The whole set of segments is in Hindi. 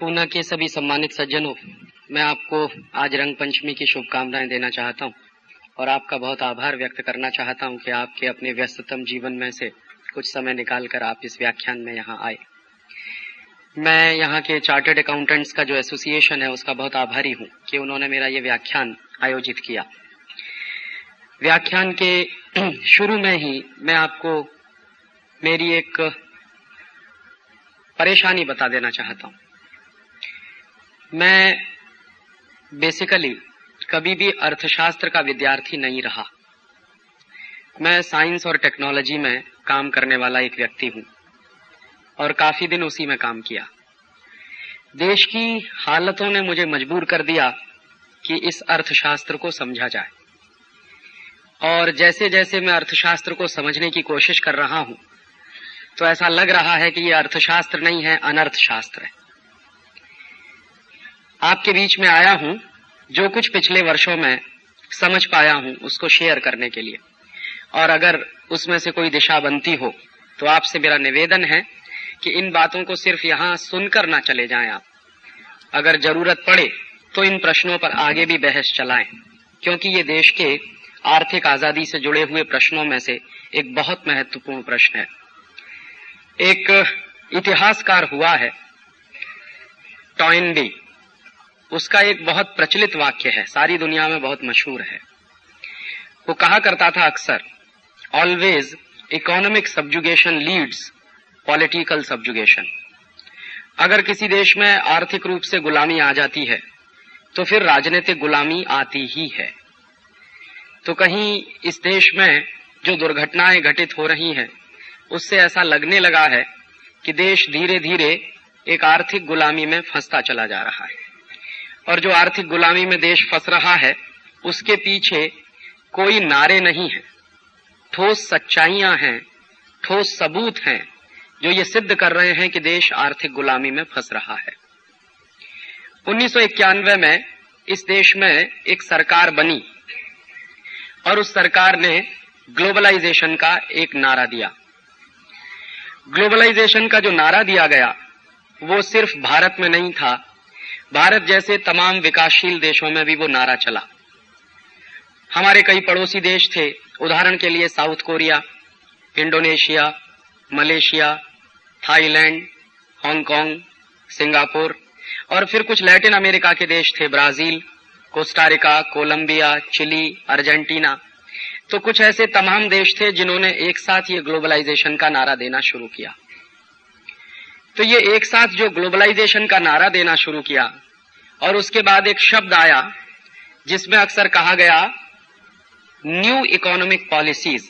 पूना के सभी सम्मानित सज्जनों, मैं आपको आज रंग पंचमी की शुभकामनाएँ देना चाहता हूँ और आपका बहुत आभार व्यक्त करना चाहता हूँ कि आपके अपने व्यस्ततम जीवन में से कुछ समय निकालकर आप इस व्याख्यान में यहाँ आए। मैं यहाँ के चार्टर्ड अकाउंटेंट्स का जो एसोसिएशन है, उसका बहुत आभारी हूँ कि उन्होंने मेरा ये व्याख्यान आयोजित किया। व्याख्यान के शुरू में ही मैं आपको मेरी एक परेशानी बता देना चाहता हूँ। मैं बेसिकली कभी भी अर्थशास्त्र का विद्यार्थी नहीं रहा। मैं साइंस और टेक्नोलॉजी में काम करने वाला एक व्यक्ति हूँ और काफ़ी दिन उसी में काम किया। देश की हालतों ने मुझे मजबूर कर दिया कि इस अर्थशास्त्र को समझा जाए। और जैसे जैसे मैं अर्थशास्त्र को समझने की कोशिश कर रहा हूँ तो ऐसा लग रहा है कि ये अर्थशास्त्र नहीं है, अनर्थशास्त्र है। आपके बीच में आया हूँ, जो कुछ पिछले वर्षों में समझ पाया हूँ, उसको शेयर करने के लिए। और अगर उसमें से कोई दिशा बनती हो तो आपसे मेरा निवेदन है कि इन बातों को सिर्फ़ यहाँ सुनकर ना चले जाएँ आप। अगर ज़रूरत पड़े तो इन प्रश्नों पर आगे भी बहस चलाएँ, क्योंकि ये देश के आर्थिक आज़ादी से जुड़े हुए प्रश्नों में से एक बहुत महत्वपूर्ण प्रश्न है। एक इतिहासकार हुआ है टॉइनबी उसका एक बहुत प्रचलित वाक्य है, सारी दुनिया में बहुत मशहूर है। वो कहा करता था अक्सर always economic subjugation leads political subjugation अगर किसी देश में आर्थिक रूप से गुलामी आ जाती है तो फिर राजनीतिक गुलामी आती ही है। तो कहीं इस देश में जो दुर्घटनाएँ घटित हो रही हैं, उससे ऐसा लगने लगा है कि देश धीरे धीरे एक आर्थिक गुलामी में फंसता चला जा रहा है। और जो आर्थिक गुलामी में देश फंस रहा है, उसके पीछे कोई नारे नहीं है। ठोस सच्चाइयाँ हैं, ठोस सबूत हैं, जो ये सिद्ध कर रहे हैं कि देश आर्थिक गुलामी में फंस रहा है। उन्नीस सौ इक्यानवे में इस देश में एक सरकार बनी और उस सरकार ने ग्लोबलाइजेशन का एक नारा दिया। ग्लोबलाइजेशन का जो नारा दिया गया, वो सिर्फ़ भारत में नहीं था भारत जैसे तमाम विकासशील देशों में भी वो नारा चला। हमारे कई पड़ोसी देश थे, उदाहरण के लिए South Korea, Indonesia, Malaysia, Thailand, Hong Kong, Singapore, और फिर कुछ लैटिन अमेरिका के देश थे, Brazil, Costa Rica, Colombia, Chile, Argentina. तो कुछ ऐसे तमाम देश थे जिन्होंने एक साथ ये ग्लोबलाइजेशन का नारा देना शुरू किया। तो ये एक साथ जो ग्लोबलाइजेशन का नारा देना शुरू किया और उसके बाद एक शब्द आया, जिसमें अक्सर कहा गया न्यू इकोनॉमिक पॉलिसीज़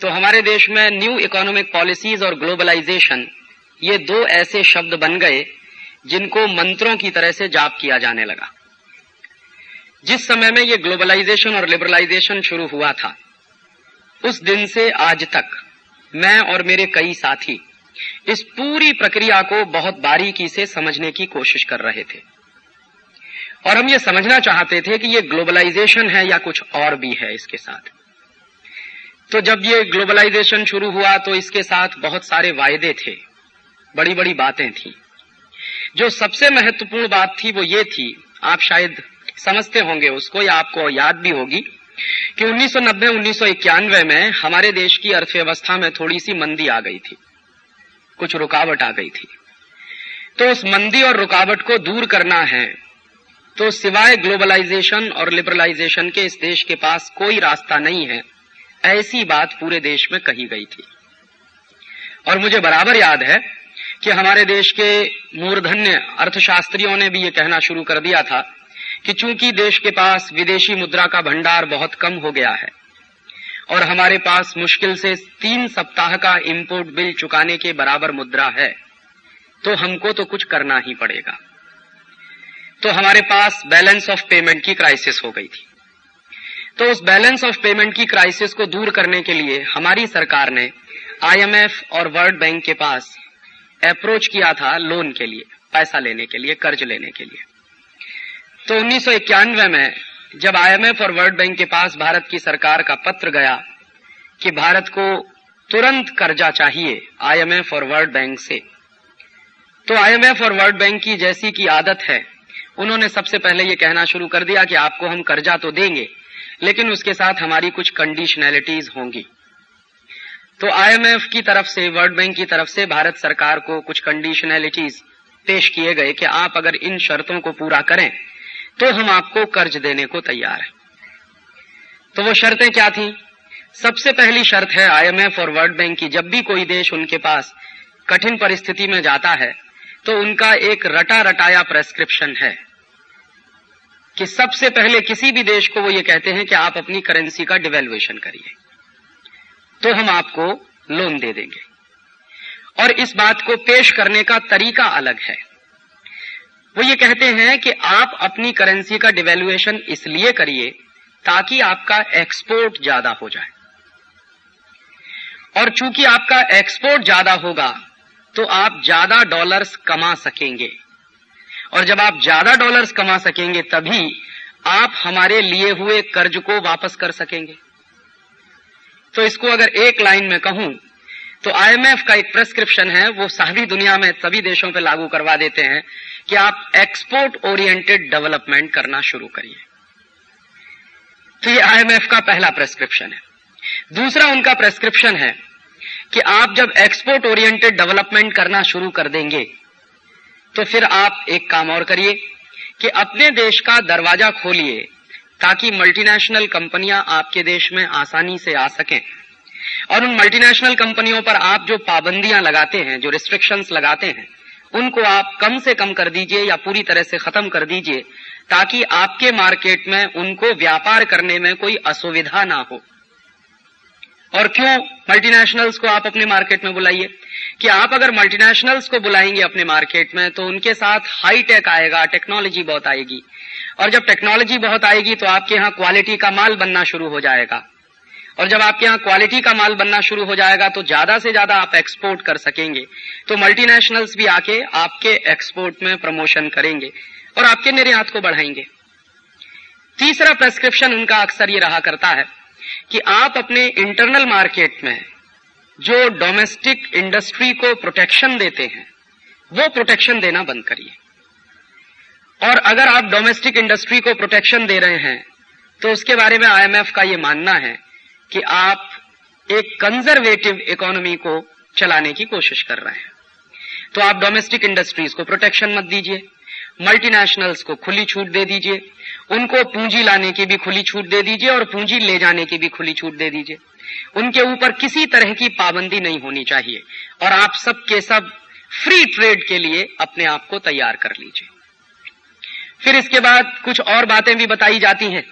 तो हमारे देश में न्यू इकोनॉमिक पॉलिसीज़ और ग्लोबलाइजेशन ये दो ऐसे शब्द बन गए, जिनको मंत्रों की तरह से जाप किया जाने लगा। जिस समय में ये ग्लोबलाइजेशन और लिबरलाइजेशन शुरू हुआ था, उस दिन से आज तक मैं और मेरे कई साथी इस पूरी प्रक्रिया को बहुत बारीकी से समझने की कोशिश कर रहे थे। और हम ये समझना चाहते थे कि ये ग्लोबलाइजेशन है या कुछ और भी है इसके साथ। तो जब ये ग्लोबलाइजेशन शुरू हुआ तो इसके साथ बहुत सारे वायदे थे। बड़ी बड़ी बातें थी। जो सबसे महत्वपूर्ण बात थी वो ये थी, आप शायद समझते होंगे उसको या आपको याद भी होगी कि 1990-1991 में हमारे देश की अर्थव्यवस्था में थोड़ी सी मंदी आ गई थी। कुछ रुकावट आ गई थी। तो उस मंदी और रुकावट को दूर करना है तो सिवाय ग्लोबलाइजेशन और लिबरलाइजेशन के इस देश के पास कोई रास्ता नहीं है, ऐसी बात पूरे देश में कही गई थी। और मुझे बराबर याद है कि हमारे देश के मूर्धन्य अर्थशास्त्रियों ने भी ये कहना शुरू कर दिया था कि चूँकि देश के पास विदेशी मुद्रा का भंडार बहुत कम हो गया है और हमारे पास मुश्किल से तीन सप्ताह का इंपोर्ट बिल चुकाने के बराबर मुद्रा है तो हमको तो कुछ करना ही पड़ेगा। तो हमारे पास बैलेंस ऑफ़ पेमेंट की क्राइसिस हो गई थी। तो उस बैलेंस ऑफ़ पेमेंट की क्राइसिस को दूर करने के लिए हमारी सरकार ने आईएमएफ और वर्ल्ड बैंक के पास अप्रोच किया था लोन के लिए, पैसा लेने के लिए, कर्ज लेने के लिए। तो उन्नीस सौ इक्यानवे में जब आईएमएफ और वर्ल्ड बैंक के पास भारत की सरकार का पत्र गया कि भारत को तुरंत कर्जा चाहिए आईएमएफ और वर्ल्ड बैंक से तो आईएमएफ और वर्ल्ड बैंक की जैसी की आदत है, उन्होंने सबसे पहले ये कहना शुरू कर दिया कि आपको हम कर्जा तो देंगे, लेकिन उसके साथ हमारी कुछ कंडीशनैलिटीज होंगी। तो आईएमएफ की तरफ़ से, वर्ल्ड बैंक की तरफ़ से भारत सरकार को कुछ कंडीशनैलिटीज पेश किए गए कि आप अगर इन शर्तों को पूरा करें तो हम आपको कर्ज देने को तैयार हैं। तो वो शर्तें क्या थी? सबसे पहली शर्त है आईएमएफ और वर्ल्ड बैंक की, जब भी कोई देश उनके पास कठिन परिस्थिति में जाता है तो उनका एक रटा रटाया प्रेस्क्रिप्शन है कि सबसे पहले किसी भी देश को वो ये कहते हैं कि आप अपनी करेंसी का डिवेल्युएशन करिए। तो हम आपको लोन दे देंगे। और इस बात को पेश करने का तरीका अलग है। वो ये कहते हैं कि आप अपनी करेंसी का डिवेल्युएशन इसलिए करिए ताकि आपका एक्सपोर्ट ज़्यादा हो जाए। और चूँकि आपका एक्सपोर्ट ज़्यादा होगा तो आप ज़्यादा डॉलर्स कमा सकेंगे। और जब आप ज़्यादा डॉलर्स कमा सकेंगे, तभी आप हमारे लिए हुए कर्ज को वापस कर सकेंगे। तो इसको अगर एक लाइन में कहूँ तो आईएमएफ का एक प्रेस्क्रिप्शन है, वो सारी दुनिया में सभी देशों पे लागू करवा देते हैं। कि आप एक्सपोर्ट ओरिएंटेड डेवलपमेंट करना शुरू करिए। तो ये आईएमएफ का पहला प्रेस्क्रिप्शन है। दूसरा उनका प्रेस्क्रिप्शन है कि आप जब एक्सपोर्ट ओरिएंटेड डेवलपमेंट करना शुरू कर देंगे तो फिर आप एक काम और करिए कि अपने देश का दरवाज़ा खोलिए ताकि मल्टीनेशनल कंपनियाँ आपके देश में आसानी से आ सकें। और उन मल्टीनेशनल कंपनियों पर आप जो पाबंदियाँ लगाते हैं, जो रिस्ट्रिक्शंस लगाते हैं उनको आप कम से कम कर दीजिए या पूरी तरह से खत्म कर दीजिए, ताकि आपके मार्केट में उनको व्यापार करने में कोई असुविधा ना हो। और क्यों मल्टीनेशनल्स को आप अपने मार्केट में बुलाइए? कि आप अगर मल्टीनेशनल्स को बुलाएँगे अपने मार्केट में तो उनके साथ हाई टेक आएगा टेक्नोलॉजी बहुत आएगी। और जब टेक्नोलॉजी बहुत आएगी तो आपके यहाँ क्वालिटी का माल बनना शुरू हो जाएगा। और जब आपके यहाँ क्वालिटी का माल बनना शुरू हो जाएगा तो ज़्यादा से ज़्यादा आप एक्सपोर्ट कर सकेंगे। तो मल्टीनेशनल्स भी आके आपके एक्सपोर्ट में प्रमोशन करेंगे और आपके निर्यात को बढ़ाएँगे। तीसरा प्रेस्क्रिप्शन उनका अक्सर ये रहा करता है कि आप अपने इंटरनल मार्केट में जो डोमेस्टिक इंडस्ट्री को प्रोटेक्शन देते हैं, वो प्रोटेक्शन देना बंद करिए। और अगर आप डोमेस्टिक इंडस्ट्री को प्रोटेक्शन दे रहे हैं तो उसके बारे में आईएमएफ का ये मानना है कि आप एक कंजर्वेटिव इकोनॉमी को चलाने की कोशिश कर रहे हैं। तो आप डोमेस्टिक इंडस्ट्रीज़ को प्रोटेक्शन मत दीजिए मल्टीनेशनल्स को खुली छूट दे दीजिए, उनको पूंजी लाने की भी खुली छूट दे दीजिए और पूंजी ले जाने की भी खुली छूट दे दीजिए। उनके ऊपर किसी तरह की पाबंदी नहीं होनी चाहिए और आप सब के सब फ्री ट्रेड के लिए अपने आप को तैयार कर लीजिए। फिर इसके बाद कुछ और बातें भी बताई जाती हैं।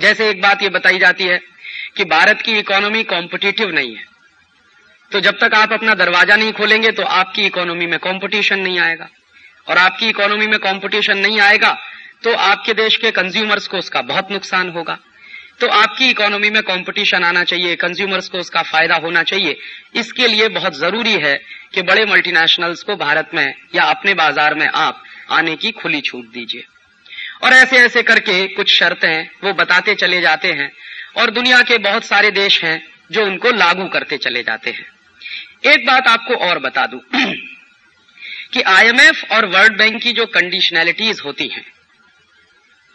जैसे एक बात ये बताई जाती है कि भारत की इकोनॉमी कॉम्पिटिटिव नहीं है। तो जब तक आप अपना दरवाज़ा नहीं खोलेंगे तो आपकी इकोनॉमी में कंपटीशन नहीं आएगा। और आपकी इकोनॉमी में कंपटीशन नहीं आएगा तो आपके देश के कंज्यूमर्स को उसका बहुत नुकसान होगा। तो आपकी इकोनॉमी में कंपटीशन आना चाहिए कंज्यूमर्स को उसका फ़ायदा होना चाहिए। इसके लिए बहुत ज़रूरी है कि बड़े मल्टीनेशनल्स को भारत में या अपने बाज़ार में आप आने की खुली छूट दीजिए। और ऐसे ऐसे करके कुछ शर्तें वो बताते चले जाते हैं। और दुनिया के बहुत सारे देश हैं जो उनको लागू करते चले जाते हैं। एक बात आपको और बता दूँ कि आईएमएफ और वर्ल्ड बैंक की जो कंडीशनैलिटीज होती हैं,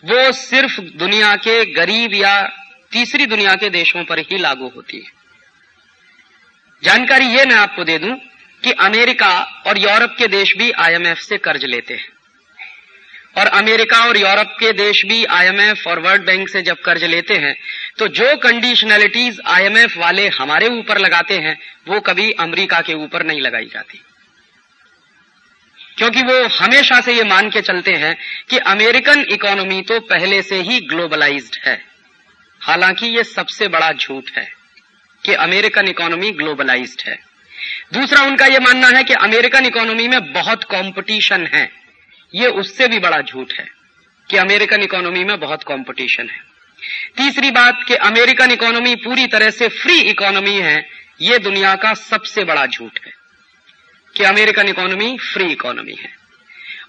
वो सिर्फ़ दुनिया के गरीब या तीसरी दुनिया के देशों पर ही लागू होती है। जानकारी ये मैं आपको दे दूँ कि अमेरिका और यूरोप के देश भी आईएमएफ से कर्ज लेते हैं। और अमेरिका और यूरोप के देश भी आईएमएफ और वर्ल्ड बैंक से जब कर्ज लेते हैं तो जो कंडीशनैलिटीज आईएमएफ वाले हमारे ऊपर लगाते हैं, वो कभी अमेरिका के ऊपर नहीं लगाई जाती। क्योंकि वो हमेशा से ये मान के चलते हैं कि अमेरिकन इकोनॉमी तो पहले से ही ग्लोबलाइज्ड है। हालाँकि ये सबसे बड़ा झूठ है कि अमेरिकन इकोनॉमी ग्लोबलाइज्ड है। दूसरा उनका यह मानना है कि अमेरिकन इकोनॉमी में बहुत कंपटीशन है। ये उससे भी बड़ा झूठ है कि अमेरिकन इकोनॉमी में बहुत कंपटीशन है। तीसरी बात कि अमेरिकन इकोनॉमी पूरी तरह से फ्री इकोनॉमी है, ये दुनिया का सबसे बड़ा झूठ है कि अमेरिकन इकोनॉमी फ्री इकोनॉमी है।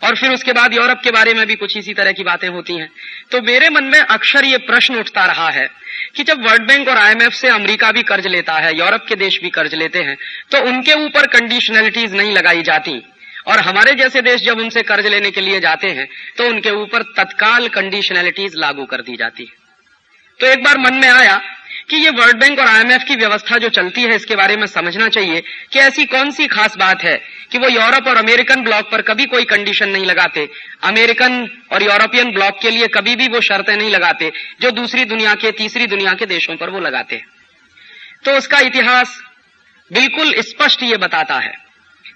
और फिर उसके बाद यूरोप के बारे में भी कुछ इसी तरह की बातें होती हैं। तो मेरे मन में अक्सर ये प्रश्न उठता रहा है कि जब वर्ल्ड बैंक और आईएमएफ से अमेरिका भी कर्ज लेता है, यूरोप के देश भी कर्ज लेते हैं तो उनके ऊपर कंडीशनलिटीज नहीं लगाई जाती। और हमारे जैसे देश जब उनसे कर्ज लेने के लिए जाते हैं तो उनके ऊपर तत्काल कंडीशनैलिटीज लागू कर दी जाती है। तो एक बार मन में आया कि ये वर्ल्ड बैंक और आईएमएफ की व्यवस्था जो चलती है, इसके बारे में समझना चाहिए कि ऐसी कौन सी खास बात है कि वो यूरोप और अमेरिकन ब्लॉक पर कभी कोई कंडीशन नहीं लगाते। अमेरिकन और यूरोपियन ब्लॉक के लिए कभी भी वो शर्तें नहीं लगाते, जो दूसरी दुनिया के, तीसरी दुनिया के देशों पर वो लगाते तो उसका इतिहास बिल्कुल स्पष्ट ये बताता है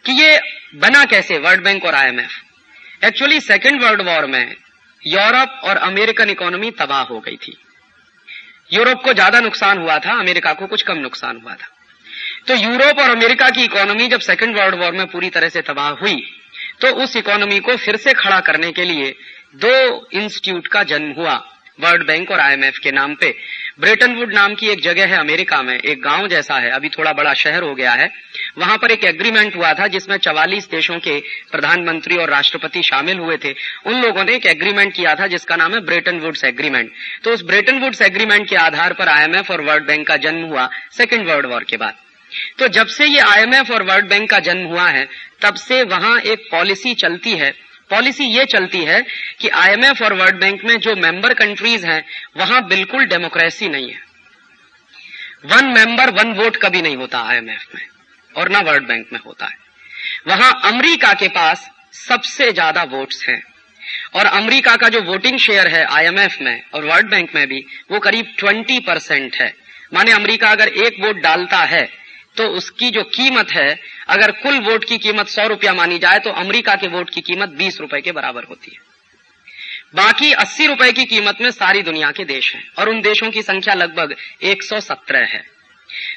कि ये बना कैसे वर्ल्ड बैंक और IMF actually second World War में यूरोप और अमेरिकन इकोनॉमी तबाह हो गई थी। यूरोप को ज़्यादा नुकसान हुआ था, अमेरिका को कुछ कम नुकसान हुआ था। तो यूरोप और अमेरिका की इकोनॉमी जब सेकेंड वर्ल्ड वॉर में पूरी तरह से तबाह हुई तो उस इकोनॉमी को फिर से खड़ा करने के लिए दो इंस्टीट्यूट का जन्म हुआ वर्ल्ड बैंक और आईएमएफ के नाम पे। ब्रेटनवुड नाम की एक जगह है अमेरिका में, एक गाँव जैसा है, अभी थोड़ा बड़ा शहर हो गया है। वहाँ पर एक एग्रीमेंट हुआ था जिसमें चवालीस देशों के प्रधानमंत्री और राष्ट्रपति शामिल हुए थे। उन लोगों ने एक एग्रीमेंट किया था जिसका नाम है ब्रेटन वुड्स एग्रीमेंट तो उस ब्रेटन वुड्स एग्रीमेंट के आधार पर आईएमएफ और वर्ल्ड बैंक का जन्म हुआ सेकेंड वर्ल्ड वॉर के बाद। तो जब से ये आईएमएफ और वर्ल्ड बैंक का जन्म हुआ है, तब से वहाँ एक पॉलिसी चलती है पॉलिसी ये चलती है कि आईएमएफ और वर्ल्ड बैंक में जो मेंबर कंट्रीज़ हैं, वहाँ बिल्कुल डेमोक्रेसी नहीं है। वन मेंबर वन वोट कभी नहीं होता आईएमएफ में, और ना वर्ल्ड बैंक में होता है। वहाँ अमेरिका के पास सबसे ज़्यादा वोट्स हैं, और अमेरिका का जो वोटिंग शेयर है आईएमएफ में, और वर्ल्ड बैंक में भी, वो करीब ट्वेंटी परसेंट है। माने अमेरिका अगर एक वोट डालता है तो उसकी जो कीमत है, अगर कुल वोट की कीमत सौ रुपया मानी जाए तो अमेरिका के वोट की कीमत बीस रुपए के बराबर होती है। बाकी अस्सी रुपए की कीमत में सारी दुनिया के देश हैं, और उन देशों की संख्या लगभग 117 है।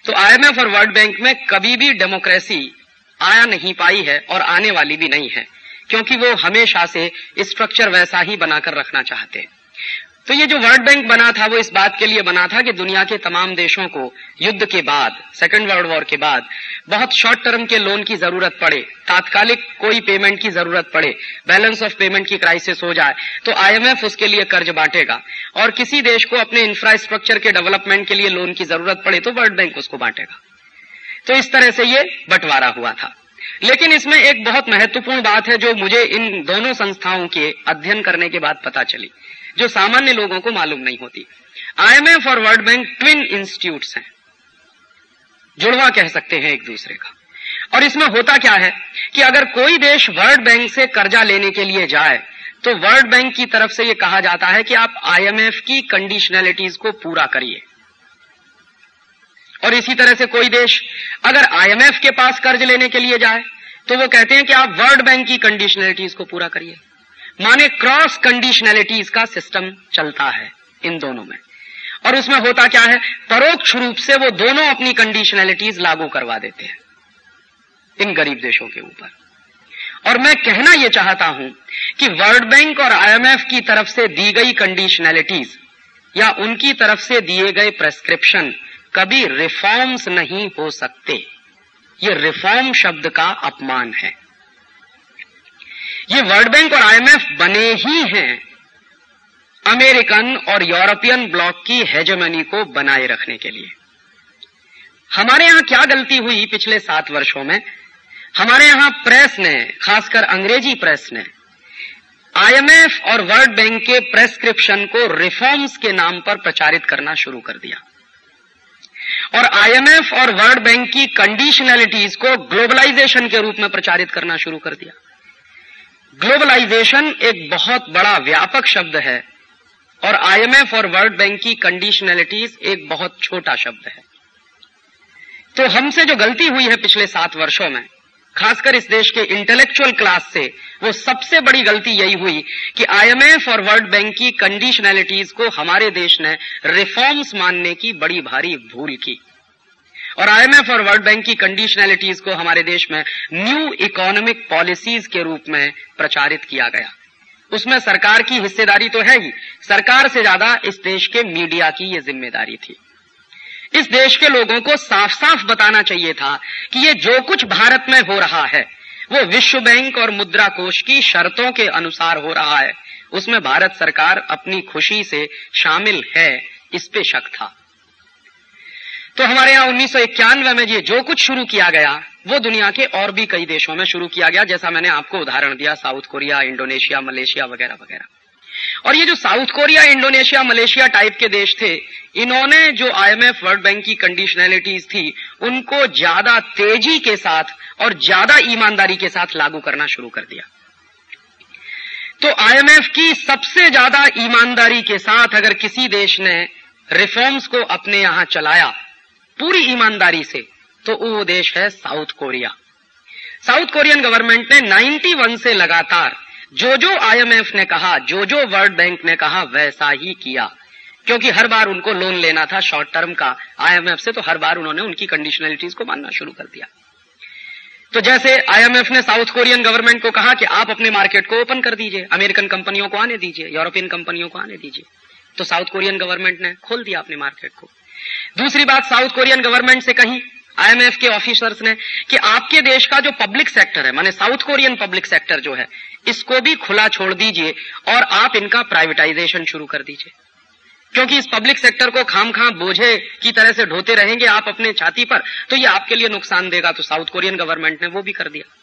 तो आईएमएफ और वर्ल्ड बैंक में कभी भी डेमोक्रेसी आया नहीं पाई है, और आने वाली भी नहीं है, क्योंकि वो हमेशा से स्ट्रक्चर वैसा ही बनाकर रखना चाहते हैं। तो ये जो वर्ल्ड बैंक बना था, वो इस बात के लिए बना था कि दुनिया के तमाम देशों को युद्ध के बाद सेकेंड वर्ल्ड वॉर के बाद, बहुत शॉर्ट टर्म के लोन की ज़रूरत पड़े, तात्कालिक कोई पेमेंट की ज़रूरत पड़े बैलेंस ऑफ़ पेमेंट की क्राइसिस हो जाए तो आईएमएफ उसके लिए कर्ज बांटेगा। और किसी देश को अपने इंफ्रास्ट्रक्चर के डेवलपमेंट के लिए लोन की ज़रूरत पड़े तो वर्ल्ड बैंक उसको बांटेगा। तो इस तरह से ये बंटवारा हुआ था। लेकिन इसमें एक बहुत महत्वपूर्ण बात है, जो मुझे इन दोनों संस्थाओं के अध्ययन करने के बाद पता चली। जो सामान्य लोगों को मालूम नहीं होती। आईएमएफ और वर्ल्ड बैंक ट्विन इंस्टीट्यूट हैं। जुड़वा कह सकते हैं एक दूसरे का। और इसमें होता क्या है कि अगर कोई देश वर्ल्ड बैंक से कर्जा लेने के लिए जाए तो वर्ल्ड बैंक की तरफ़ से यह कहा जाता है कि आप आईएमएफ की कंडीशनैलिटीज को पूरा करिए। और इसी तरह से कोई देश अगर आईएमएफ के पास कर्ज लेने के लिए जाए तो वो कहते हैं कि आप वर्ल्ड बैंक की कंडीशनैलिटीज को पूरा करिए। माने क्रॉस कंडीशनैलिटीज का सिस्टम चलता है इन दोनों में। और उसमें होता क्या है? परोक्ष रूप से वो दोनों अपनी कंडीशनैलिटीज लागू करवा देते हैं, इन गरीब देशों के ऊपर। और मैं कहना यह चाहता हूँ कि वर्ल्ड बैंक और आईएमएफ की तरफ़ से दी गई कंडीशनैलिटीज या उनकी तरफ़ से दिए गए प्रेस्क्रिप्शन कभी रिफॉर्म्स नहीं हो सकते। ये रिफॉर्म शब्द का अपमान है। ये वर्ल्ड बैंक और आईएमएफ बने ही हैं। अमेरिकन और यूरोपियन ब्लॉक की हेजमनी को बनाए रखने के लिए। हमारे यहाँ क्या गलती हुई पिछले सात वर्षों में? हमारे यहाँ प्रेस ने, खासकर अंग्रेज़ी प्रेस ने, आईएमएफ और वर्ल्ड बैंक के प्रेस्क्रिप्शन को रिफॉर्म्स के नाम पर प्रचारित करना शुरू कर दिया। और आईएमएफ और वर्ल्ड बैंक की कंडीशनैलिटीज को ग्लोबलाइजेशन के रूप में प्रचारित करना शुरू कर दिया। ग्लोबलाइजेशन एक बहुत बड़ा व्यापक शब्द है और आईएमएफ और वर्ल्ड बैंक की कंडीशनैलिटीज एक बहुत छोटा शब्द है। तो हमसे जो गलती हुई है पिछले सात वर्षों में, खासकर इस देश के इंटेलेक्चुअल क्लास से, वो सबसे बड़ी गलती यही हुई कि आईएमएफ और वर्ल्ड बैंक की कंडीशनैलिटीज को हमारे देश ने रिफॉर्म्स मानने की बड़ी भारी भूल की। और आईएमएफ और वर्ल्ड बैंक की कंडीशनैलिटीज को हमारे देश में न्यू इकोनॉमिक पॉलिसीज़ के रूप में प्रचारित किया गया। उसमें सरकार की हिस्सेदारी तो है ही। सरकार से ज़्यादा इस देश के मीडिया की ये ज़िम्मेदारी थी। इस देश के लोगों को साफ़ साफ़ बताना चाहिए था कि ये जो कुछ भारत में हो रहा है, वो विश्व बैंक और मुद्रा कोष की शर्तों के अनुसार हो रहा है। उसमें भारत सरकार अपनी खुशी से शामिल है, इस पे शक था। तो हमारे यहाँ उन्नीस में ये जो कुछ शुरू किया गया, वो दुनिया के और भी कई देशों में शुरू किया गया, जैसा मैंने आपको उदाहरण दिया, साउथ कोरिया, इंडोनेशिया, मलेशिया वगैरह वगैरह। और ये जो South Korea, Indonesia, Malaysia type के देश थे, इन्होंने जो आईएमएफ वर्ल्ड बैंक की कंडीशनैलिटीज थी, उनको ज़्यादा तेज़ी के साथ और ज़्यादा ईमानदारी के साथ लागू करना शुरू कर दिया। तो आईएमएफ की सबसे ज़्यादा ईमानदारी के साथ अगर किसी देश ने रिफॉर्म्स को अपने यहाँ चलाया पूरी ईमानदारी से तो वो देश है South Korea. South Korean government ने 91 से लगातार जो जो आईएमएफ ने कहा जो जो वर्ल्ड बैंक ने कहा, वैसा ही किया। क्योंकि हर बार उनको लोन लेना था शॉर्ट टर्म का आईएमएफ से तो हर बार उन्होंने उनकी कंडीशनलिटीज को मानना शुरू कर दिया। तो जैसे आईएमएफ ने साउथ कोरियन गवर्नमेंट को कहा कि आप अपने मार्केट को ओपन कर दीजिए, अमेरिकन कंपनियों को आने दीजिए, यूरोपियन कंपनियों को आने दीजिए तो साउथ कोरियन गवर्नमेंट ने खोल दिया अपने मार्केट को। दूसरी बात साउथ कोरियन गवर्नमेंट से कही आईएमएफ के ऑफिसर्स ने, कि आपके देश का जो पब्लिक सेक्टर है, माने साउथ कोरियन पब्लिक सेक्टर जो है, इसको भी खुला छोड़ दीजिए और आप इनका प्राइवेटाइजेशन शुरू कर दीजिए। क्योंकि इस पब्लिक सेक्टर को खाम खाम बोझे की तरह से ढोते रहेंगे आप अपने छाती पर तो ये आपके लिए नुकसान देगा तो साउथ कोरियन गवर्नमेंट ने वो भी कर दिया।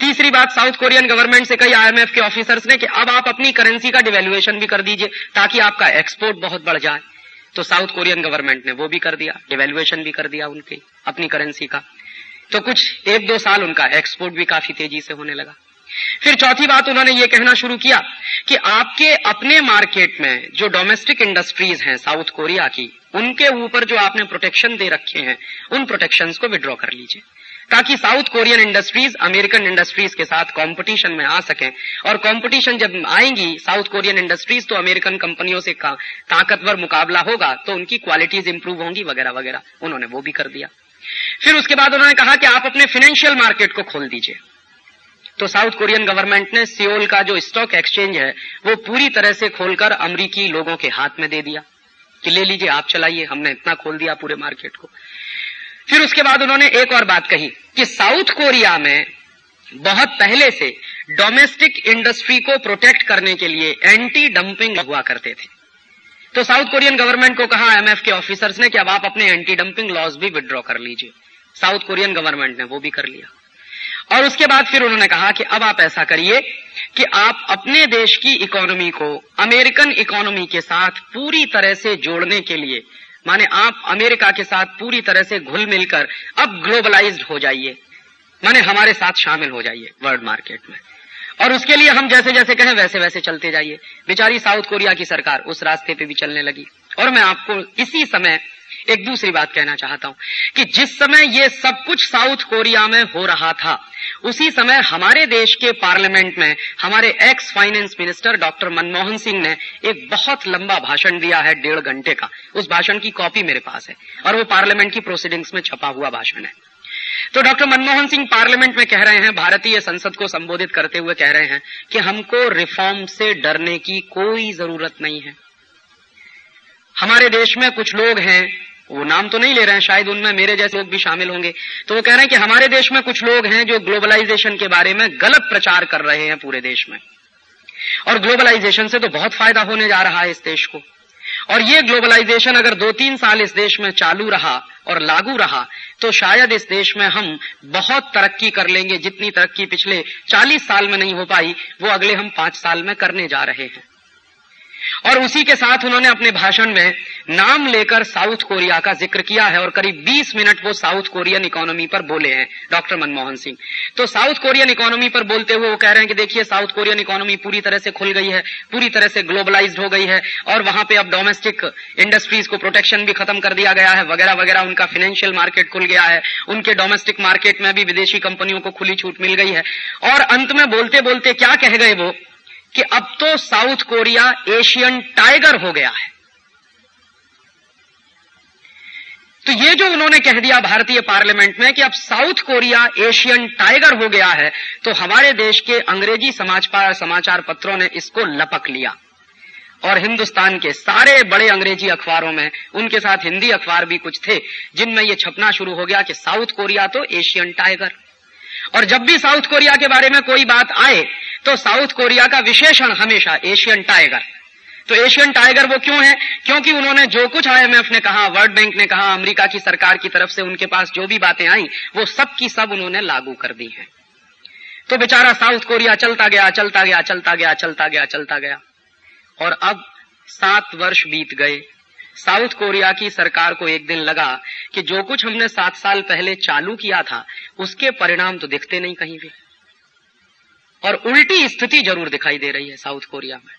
तीसरी बात साउथ कोरियन गवर्नमेंट से कई आईएमएफ के ऑफिसर्स ने कि अब आप अपनी करेंसी का डिवेल्युएशन भी कर दीजिए, ताकि आपका एक्सपोर्ट बहुत बढ़ जाए। तो साउथ कोरियन गवर्नमेंट ने वो भी कर दिया डिवेल्युएशन भी कर दिया उनकी, अपनी करेंसी का। तो कुछ एक दो साल उनका एक्सपोर्ट भी काफ़ी तेज़ी से होने लगा। फिर चौथी बात उन्होंने ये कहना शुरू किया कि आपके अपने मार्केट में जो डोमेस्टिक इंडस्ट्रीज़ हैं साउथ कोरिया की, उनके ऊपर जो आपने प्रोटेक्शन दे रखे हैं, उन प्रोटेक्शन को विड्रॉ कर लीजिए। ताकि South Korean industries, American industries के साथ कंपटीशन में आ सकें। और कंपटीशन जब आएँगी, साउथ कोरियन इंडस्ट्रीज़ तो अमेरिकन कंपनियों से ताकतवर मुकाबला होगा तो उनकी क्वालिटीज इंप्रूव होंगी, वगैरह वगैरह। उन्होंने वो भी कर दिया। फिर उसके बाद उन्होंने कहा कि आप अपने फाइनेंशियल मार्केट को खोल दीजिए। तो साउथ कोरियन गवर्नमेंट ने सियोल का जो स्टॉक एक्सचेंज है, वो पूरी तरह से खोलकर अमरीकी लोगों के हाथ में दे दिया। कि ले लीजिए, आप चलाइए, हमने इतना खोल दिया पूरे मार्केट को। फिर उसके बाद उन्होंने एक और बात कही कि साउथ कोरिया में बहुत पहले से डोमेस्टिक इंडस्ट्री को प्रोटेक्ट करने के लिए एंटी डंपिंग हुआ करते थे। तो साउथ कोरियन गवर्नमेंट को कहा एमएफ के ऑफिसर्स ने कि अब आप अपने एंटी डंपिंग लॉज भी विड्रॉ कर लीजिए। साउथ कोरियन गवर्नमेंट ने वो भी कर लिया। और उसके बाद फिर उन्होंने कहा कि अब आप ऐसा करिए कि आप अपने देश की इकोनॉमी को, अमेरिकन इकोनॉमी के साथ पूरी तरह से जोड़ने के लिए माने आप अमेरिका के साथ पूरी तरह से घुल मिलकर अब ग्लोबलाइज्ड हो जाइए। माने हमारे साथ शामिल हो जाइए वर्ल्ड मार्केट में। और उसके लिए हम जैसे जैसे कहें वैसे वैसे चलते जाइए। बेचारी साउथ कोरिया की सरकार उस रास्ते पे भी चलने लगी। और मैं आपको इसी समय एक दूसरी बात कहना चाहता हूँ कि जिस समय ये सब कुछ साउथ कोरिया में हो रहा था, उसी समय हमारे देश के पार्लियामेंट में हमारे ex finance minister doctor Manmohan Singh ने एक बहुत लंबा भाषण दिया है डेढ़ घंटे का। उस भाषण की कॉपी मेरे पास है और वो पार्लियामेंट की प्रोसीडिंग्स में छपा हुआ भाषण है। तो डॉक्टर मनमोहन सिंह पार्लियामेंट में कह रहे हैं, भारतीय संसद को संबोधित करते हुए कह रहे हैं कि हमको रिफॉर्म से डरने की कोई ज़रूरत नहीं है। हमारे देश में कुछ लोग हैं वो नाम तो नहीं ले रहे हैं, शायद उनमें मेरे जैसे लोग भी शामिल होंगे। तो वो कह रहे हैं कि हमारे देश में कुछ लोग हैं जो ग्लोबलाइजेशन के बारे में गलत प्रचार कर रहे हैं पूरे देश में। और ग्लोबलाइजेशन से तो बहुत फ़ायदा होने जा रहा है इस देश को। और ये ग्लोबलाइजेशन अगर दो तीन साल इस देश में चालू रहा और लागू रहा तो शायद इस देश में हम बहुत तरक्की कर लेंगे, जितनी तरक्की पिछले चालीस साल में नहीं हो पाई, वो अगले हम पाँच साल में करने जा रहे हैं। और उसी के साथ उन्होंने अपने भाषण में नाम लेकर साउथ कोरिया का ज़िक्र किया है और करीब 20 मिनट वो साउथ कोरियन इकोनॉमी पर बोले हैं, डॉक्टर मनमोहन सिंह। तो साउथ कोरियन इकोनॉमी पर बोलते हुए वो कह रहे हैं कि देखिए, साउथ कोरियन इकोनॉमी पूरी तरह से खुल गई है, पूरी तरह से ग्लोबलाइज हो गई है और वहाँ पे अब डोमेस्टिक इंडस्ट्रीज़ को प्रोटेक्शन भी खत्म कर दिया गया है वगैरह वगैरह उनका फाइनेंशियल मार्केट खुल गया है, उनके डोमेस्टिक मार्केट में भी विदेशी कंपनियों को खुली छूट मिल गई है। और अंत में बोलते बोलते क्या कह गए वो? कि अब तो साउथ कोरिया एशियन टाइगर हो गया है। तो ये जो उन्होंने कह दिया भारतीय पार्लियामेंट में कि अब साउथ कोरिया एशियन टाइगर हो गया है तो हमारे देश के अंग्रेज़ी समाचार समाचार पत्रों ने इसको लपक लिया। और हिंदुस्तान के सारे बड़े अंग्रेज़ी अखबारों में, उनके साथ हिंदी अखबार भी कुछ थे, जिनमें यह छपना शुरू हो गया कि साउथ कोरिया तो एशियन टाइगर। और जब भी साउथ कोरिया के बारे में कोई बात आए तो साउथ कोरिया का विशेषण हमेशा एशियन टाइगर। तो एशियन टाइगर वो क्यों है? क्योंकि उन्होंने जो कुछ आईएमएफ ने कहा, वर्ल्ड बैंक ने कहा, अमेरिका की सरकार की तरफ़ से उनके पास जो भी बातें आई, वो सब की सब उन्होंने लागू कर दी हैं। तो बेचारा साउथ कोरिया चलता गया चलता गया चलता गया चलता गया चलता गया। और अब सात वर्ष बीत गए। साउथ कोरिया की सरकार को एक दिन लगा कि जो कुछ हमने सात साल पहले चालू किया था, उसके परिणाम तो दिखते नहीं कहीं भी। और उल्टी स्थिति ज़रूर दिखाई दे रही है साउथ कोरिया में।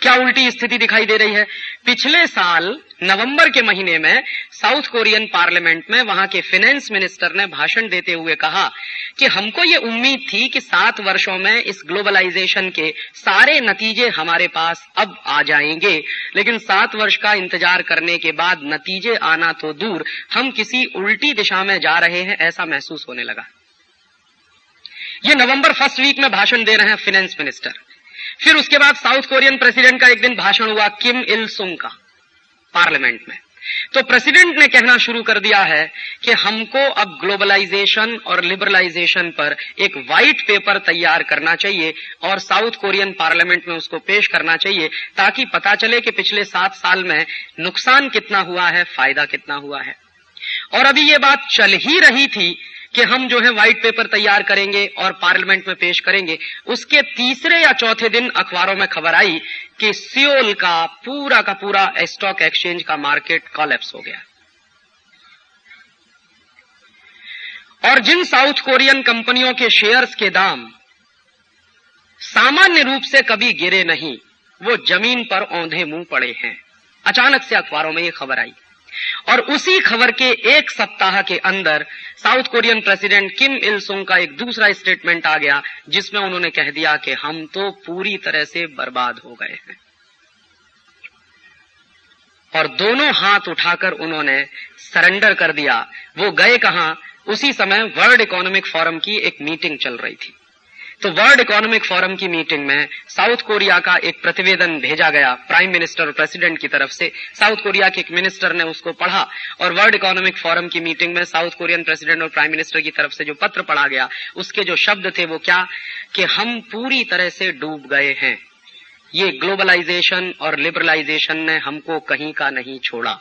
क्या उल्टी स्थिति दिखाई दे रही है? पिछले साल, नवंबर के महीने में, साउथ कोरियन पार्लियामेंट में वहाँ के फाइनेंस मिनिस्टर ने भाषण देते हुए कहा कि हमको ये उम्मीद थी कि सात वर्षों में इस ग्लोबलाइजेशन के सारे नतीजे हमारे पास अब आ जाएँगे। लेकिन सात वर्ष का इंतज़ार करने के बाद नतीजे आना तो दूर, हम किसी उल्टी दिशा में जा रहे हैं, ऐसा महसूस होने लगा। ये नवंबर फ़र्स्ट वीक में भाषण दे रहे हैं फाइनेंस मिनिस्टर फिर उसके बाद साउथ कोरियन प्रेसिडेंट का एक दिन भाषण हुआ किम इल सुंग का पार्लियामेंट में। तो प्रेसिडेंट ने कहना शुरू कर दिया है कि हमको अब ग्लोबलाइजेशन और लिबरलाइजेशन पर एक व्हाइट पेपर तैयार करना चाहिए और साउथ कोरियन पार्लियामेंट में उसको पेश करना चाहिए ताकि पता चले कि पिछले सात साल में नुकसान कितना हुआ है, फ़ायदा कितना हुआ है। और अभी ये बात चल ही रही थी कि हम जो है व्हाइट पेपर तैयार करेंगे और पार्लियामेंट में पेश करेंगे। उसके तीसरे या चौथे दिन अखबारों में खबर आई कि सियोल का पूरा का पूरा स्टॉक एक्सचेंज का मार्केट कॉलेप्स हो गया। और जिन साउथ कोरियन कंपनियों के शेयर्स के दाम सामान्य रूप से कभी गिरे नहीं, वो ज़मीन पर औंधे मुँह पड़े हैं। अचानक से अखबारों में ये खबर आई। और उसी खबर के एक सप्ताह के अंदर South Korean president Kim Il Sung का एक दूसरा स्टेटमेंट आ गया, जिसमें उन्होंने कह दिया कि हम तो पूरी तरह से बर्बाद हो गए हैं। और दोनों हाथ उठाकर उन्होंने सरेंडर कर दिया। वो गए कहा? उसी समय वर्ल्ड इकोनॉमिक फोरम की एक मीटिंग चल रही थी। तो वर्ल्ड इकोनॉमिक फोरम की मीटिंग में साउथ कोरिया का एक प्रतिवेदन भेजा गया प्राइम मिनिस्टर और प्रेसिडेंट की तरफ़ से। साउथ कोरिया के एक मिनिस्टर ने उसको पढ़ा और वर्ल्ड इकोनॉमिक फोरम की मीटिंग में साउथ कोरियन प्रेसिडेंट और प्राइम मिनिस्टर की तरफ़ से जो पत्र पढ़ा गया, उसके जो शब्द थे वो क्या? कि हम पूरी तरह से डूब गए हैं। ये ग्लोबलाइजेशन और लिबरलाइजेशन ने हमको कहीं का नहीं छोड़ा।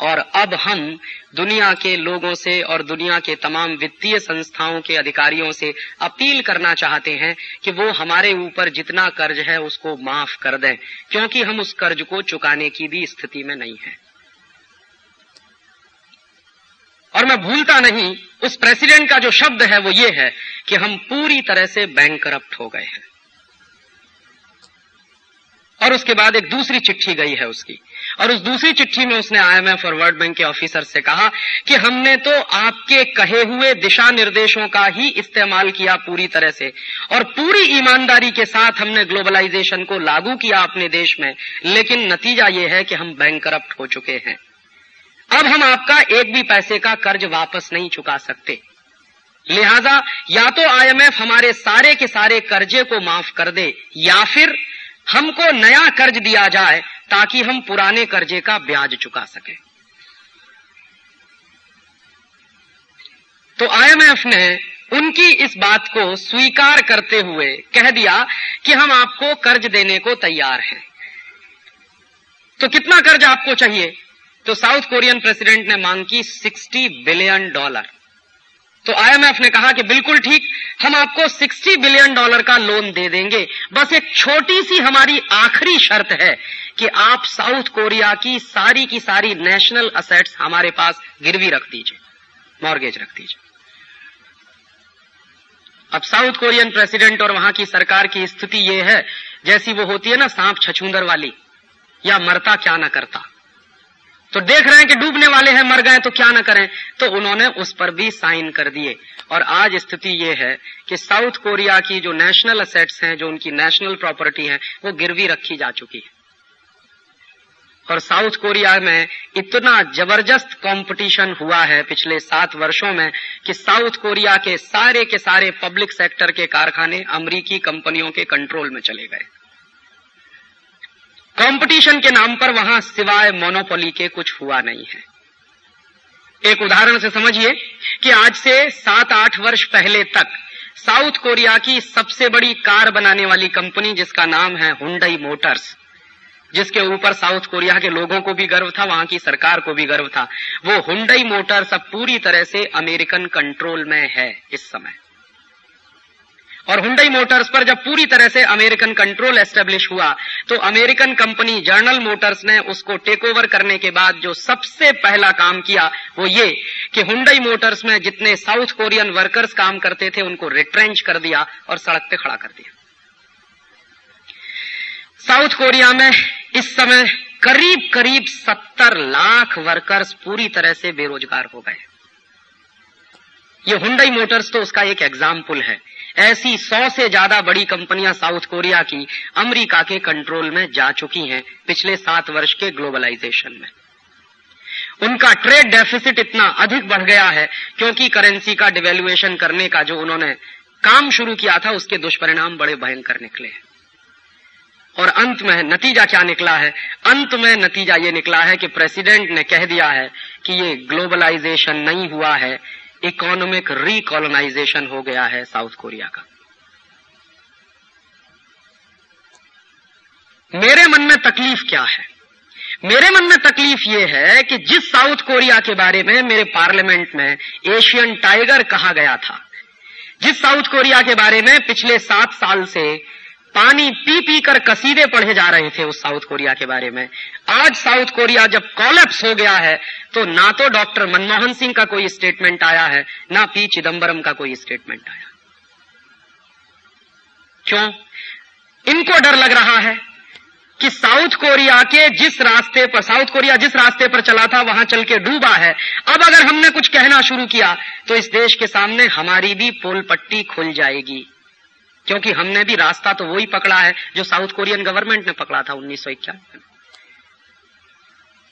और अब हम दुनिया के लोगों से और दुनिया के तमाम वित्तीय संस्थाओं के अधिकारियों से अपील करना चाहते हैं कि वो हमारे ऊपर जितना कर्ज है उसको माफ़ कर दें, क्योंकि हम उस कर्ज को चुकाने की भी स्थिति में नहीं है। और मैं भूलता नहीं, उस प्रेसिडेंट का जो शब्द है वो ये है कि हम पूरी तरह से बैंक हो गए हैं। और उसके बाद एक दूसरी चिट्ठी गई है उसकी। और उस दूसरी चिट्ठी में उसने आईएमएफ और वर्ल्ड बैंक के ऑफिसर से कहा कि हमने तो आपके कहे हुए दिशा निर्देशों का ही इस्तेमाल किया पूरी तरह से और पूरी ईमानदारी के साथ हमने ग्लोबलाइजेशन को लागू किया अपने देश में। लेकिन नतीजा ये है कि हम बैंक हो चुके हैं। अब हम आपका एक भी पैसे का कर्ज वापस नहीं चुका सकते। लिहाजा या तो आईएमएफ हमारे सारे के सारे कर्जे को माफ़ कर दे या फिर हमको नया कर्ज दिया जाए ताकि हम पुराने कर्जे का ब्याज चुका सकें। तो आईएमएफ ने उनकी इस बात को स्वीकार करते हुए कह दिया कि हम आपको कर्ज देने को तैयार हैं। तो कितना कर्ज आपको चाहिए? तो साउथ कोरियन प्रेसिडेंट ने मांग की 60 बिलियन डॉलर। तो आईएमएफ ने कहा कि बिल्कुल ठीक, हम आपको 60 बिलियन डॉलर का लोन दे देंगे। बस एक छोटी सी हमारी आखिरी शर्त है कि आप साउथ कोरिया की सारी की सारी नेशनल असेट्स हमारे पास गिरवी रख दीजिए, मॉर्गेज रख दीजिए। अब साउथ कोरियन प्रेसिडेंट और वहाँ की सरकार की स्थिति यह है, जैसी वो होती है ना सांप छछूंदर वाली, या मरता क्या ना करता। तो देख रहे हैं कि डूबने वाले हैं, मर गए तो क्या न करें? तो उन्होंने उस पर भी साइन कर दिए। और आज स्थिति ये है कि साउथ कोरिया की जो नेशनल असेट्स हैं, जो उनकी नेशनल प्रॉपर्टी है, वो गिरवी रखी जा चुकी है। और साउथ कोरिया में इतना ज़बरदस्त कंपटीशन हुआ है पिछले सात वर्षों में कि साउथ कोरिया के सारे के सारे पब्लिक सेक्टर के कारखाने अमरीकी कंपनियों के कंट्रोल में चले गए। कंपटीशन के नाम पर वहाँ सिवाय मोनोपोली के कुछ हुआ नहीं है। एक उदाहरण से समझिए कि आज से सात आठ वर्ष पहले तक साउथ कोरिया की सबसे बड़ी कार बनाने वाली कंपनी जिसका नाम है हुंडई मोटर्स, जिसके ऊपर साउथ कोरिया के लोगों को भी गर्व था, वहाँ की सरकार को भी गर्व था, वो हुंडई मोटर्स अब पूरी तरह से अमेरिकन कंट्रोल में है इस समय। और हुंडई मोटर्स पर जब पूरी तरह से अमेरिकन कंट्रोल एस्टेब्लिश हुआ तो अमेरिकन कंपनी जर्नल मोटर्स ने उसको टेक ओवर करने के बाद जो सबसे पहला काम किया, वो ये कि हुंडई मोटर्स में जितने साउथ कोरियन वर्कर्स काम करते थे, उनको रिट्रेंच कर दिया और सड़क पे खड़ा कर दिया। साउथ कोरिया में इस समय करीब करीब सत्तर लाख वर्कर्स पूरी तरह से बेरोजगार हो गए। ये हुंडई मोटर्स तो उसका एक एग्ज़ाम्पल है। ऐसी सौ से ज़्यादा बड़ी कंपनियाँ साउथ कोरिया की अमेरिका के कंट्रोल में जा चुकी हैं पिछले सात वर्ष के ग्लोबलाइजेशन में। उनका ट्रेड डेफिसिट इतना अधिक बढ़ गया है क्योंकि करेंसी का डिवेल्युएशन करने का जो उन्होंने काम शुरू किया था, उसके दुष्परिणाम बड़े भयंकर निकले हैं। और अंत में नतीजा क्या निकला है? अंत में नतीजा ये निकला है कि प्रेसिडेंट ने कह दिया है कि ये ग्लोबलाइजेशन नहीं हुआ है इकोनॉमिक रिकॉलोनाइजेशन हो गया है साउथ कोरिया का। मेरे मन में तकलीफ़ क्या है? मेरे मन में तकलीफ़ यह है कि जिस साउथ कोरिया के बारे में मेरे पार्लियामेंट में एशियन टाइगर कहा गया था, जिस साउथ कोरिया के बारे में पिछले सात साल से पानी पी पी कर कसीदे पढ़े जा रहे थे उस साउथ कोरिया के बारे में। आज साउथ कोरिया जब कॉलेप्स हो गया है तो ना तो डॉक्टर मनमोहन सिंह का कोई स्टेटमेंट आया है, ना पी चिदम्बरम का कोई स्टेटमेंट आया। क्यों? इनको डर लग रहा है कि साउथ कोरिया के जिस रास्ते पर, साउथ कोरिया जिस रास्ते पर चला था, वहाँ चल के डूबा है। अब अगर हमने कुछ कहना शुरू किया तो इस देश के सामने हमारी भी पोल पट्टी खुल जाएगी। क्योंकि हमने भी रास्ता तो वही पकड़ा है जो साउथ कोरियन गवर्नमेंट ने पकड़ा था उन्नीस में।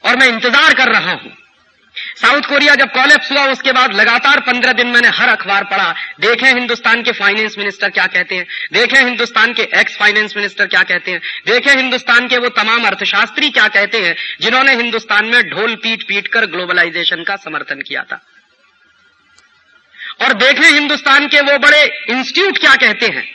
और मैं इंतज़ार कर रहा हूँ। साउथ कोरिया जब कॉलेप्स हुआ, उसके बाद लगातार पंद्रह दिन मैंने हर अखबार पढ़ा। देखें हिंदुस्तान के फाइनेंस मिनिस्टर क्या कहते हैं। देखें हिंदुस्तान के एक्स फाइनेंस मिनिस्टर क्या कहते हैं। देखें हिंदुस्तान के वो तमाम अर्थशास्त्री क्या कहते हैं, जिन्होंने हिंदुस्तान में ढोल पीट पीट कर ग्लोबलाइजेशन का समर्थन किया था। और देखें हिंदुस्तान के वो बड़े इंस्टीट्यूट क्या कहते हैं।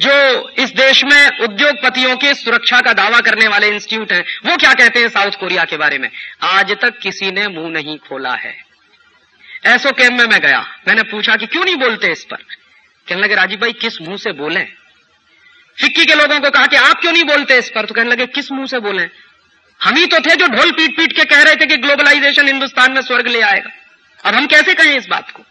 जो इस देश में उद्योगपतियों की सुरक्षा का दावा करने वाले इंस्टीट्यूट हैं, वो क्या कहते हैं साउथ कोरिया के बारे में? आज तक किसी ने मुँह नहीं खोला है। एसओ कैम में मैं गया। मैंने पूछा कि क्यों नहीं बोलते इस पर? कहने लगे, राजीव भाई, किस मुँह से बोले? फिक्की के लोगों को कहा कि, आप क्यों नहीं बोलते इस पर? तो कहने लगे, किस मुँह से बोले? हम ही तो थे जो ढोल पीट पीट के कह रहे थे कि ग्लोबलाइजेशन हिंदुस्तान में स्वर्ग ले आएगा। अब हम कैसे कहें इस बात को?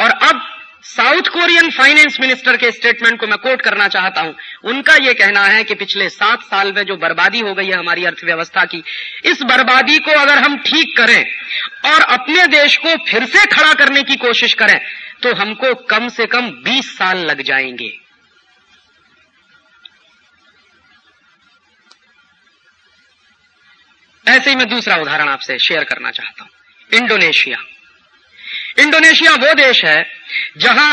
और अब साउथ कोरियन फाइनेंस मिनिस्टर के स्टेटमेंट को मैं कोट करना चाहता हूँ। उनका यह कहना है कि पिछले सात साल में जो बर्बादी हो गई है हमारी अर्थव्यवस्था की, इस बर्बादी को अगर हम ठीक करें और अपने देश को फिर से खड़ा करने की कोशिश करें तो हमको कम से कम 20 साल लग जाएँगे। ऐसे ही मैं दूसरा उदाहरण आपसे शेयर करना चाहता हूँ। इंडोनेशिया। इंडोनेशिया वो देश है जहाँ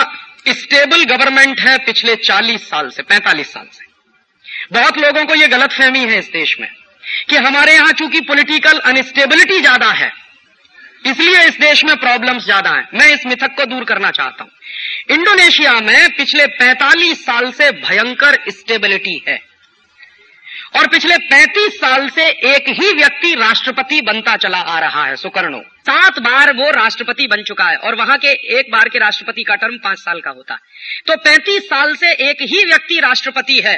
स्टेबल गवर्नमेंट है पिछले 40 साल से 45 साल से। बहुत लोगों को यह गलत फहमी है इस देश में कि हमारे यहाँ चूँकि पॉलिटिकल अनस्टेबिलिटी ज़्यादा है, इसलिए इस देश में प्रॉब्लम्स ज़्यादा हैं। मैं इस मिथक को दूर करना चाहता हूँ। इंडोनेशिया में पिछले 45 साल से भयंकर स्टेबिलिटी है। और पिछले 35 साल से एक ही व्यक्ति राष्ट्रपति बनता चला आ रहा है, सुकर्णो। सात बार वो राष्ट्रपति बन चुका है, और वहाँ के एक बार के राष्ट्रपति का टर्म पाँच साल का होता है। तो 35 साल से एक ही व्यक्ति राष्ट्रपति है,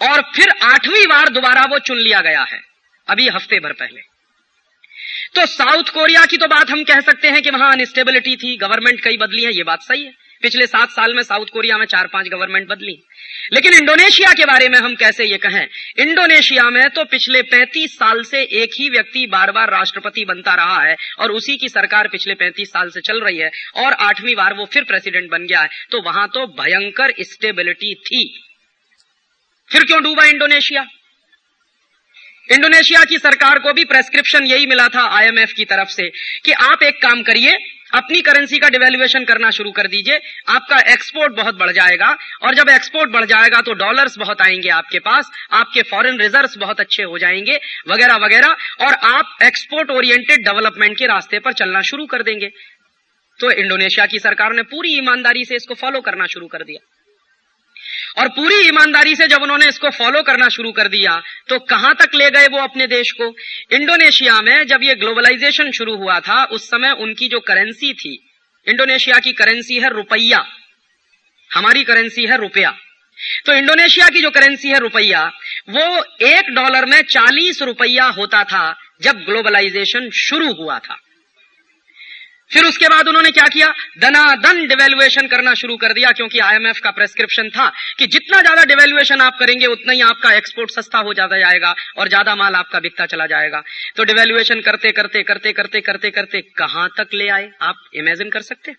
और फिर आठवीं बार दोबारा वो चुन लिया गया है, अभी हफ़्ते भर पहले। तो साउथ कोरिया की तो बात हम कह सकते हैं कि वहाँ अनस्टेबिलिटी थी गवर्नमेंट कई बदली है, ये बात सही है। पिछले सात साल में साउथ कोरिया में चार पाँच गवर्नमेंट बदली। लेकिन इंडोनेशिया के बारे में हम कैसे ये कहें? इंडोनेशिया में तो पिछले 35 साल से एक ही व्यक्ति बार बार राष्ट्रपति बनता रहा है और उसी की सरकार पिछले 35 साल से चल रही है और आठवीं बार वो फिर प्रेसिडेंट बन गया है। तो वहाँ तो भयंकर स्टेबिलिटी थी। फिर क्यों डूबा इंडोनेशिया? इंडोनेशिया की सरकार को भी प्रेस्क्रिप्शन यही मिला था आईएमएफ की तरफ़ से कि आप एक काम करिए अपनी करेंसी का डिवेल्युएशन करना शुरू कर दीजिए। आपका एक्सपोर्ट बहुत बढ़ जाएगा। और जब एक्सपोर्ट बढ़ जाएगा तो डॉलर्स बहुत आएँगे आपके पास। आपके फॉरेन रिज़र्व बहुत अच्छे हो जाएँगे, वगैरह वगैरह। और आप एक्सपोर्ट ओरिएंटेड डेवलपमेंट के रास्ते पर चलना शुरू कर देंगे। तो इंडोनेशिया की सरकार ने पूरी ईमानदारी से इसको फॉलो करना शुरू कर दिया। और पूरी ईमानदारी से जब उन्होंने इसको फॉलो करना शुरू कर दिया तो कहाँ तक ले गए वो अपने देश को? इंडोनेशिया में जब ये ग्लोबलाइजेशन शुरू हुआ था, उस समय उनकी जो करेंसी थी, इंडोनेशिया की करेंसी है रुपया। हमारी करेंसी है रुपया। तो इंडोनेशिया की जो करेंसी है रुपया, वो एक डॉलर में चालीस रुपया होता था जब ग्लोबलाइजेशन शुरू हुआ था। फिर उसके बाद उन्होंने क्या किया? दनादन डिवेल्युएशन करना शुरू कर दिया, क्योंकि आईएमएफ का प्रेस्क्रिप्शन था कि जितना ज़्यादा डिवेल्युएशन आप करेंगे, उतना ही आपका एक्सपोर्ट सस्ता हो जाता जाएगा और ज़्यादा माल आपका बिकता चला जाएगा। तो डिवेल्युएशन करते करते करते करते करते करते कहाँ तक ले आए? आप इमेजिन कर सकते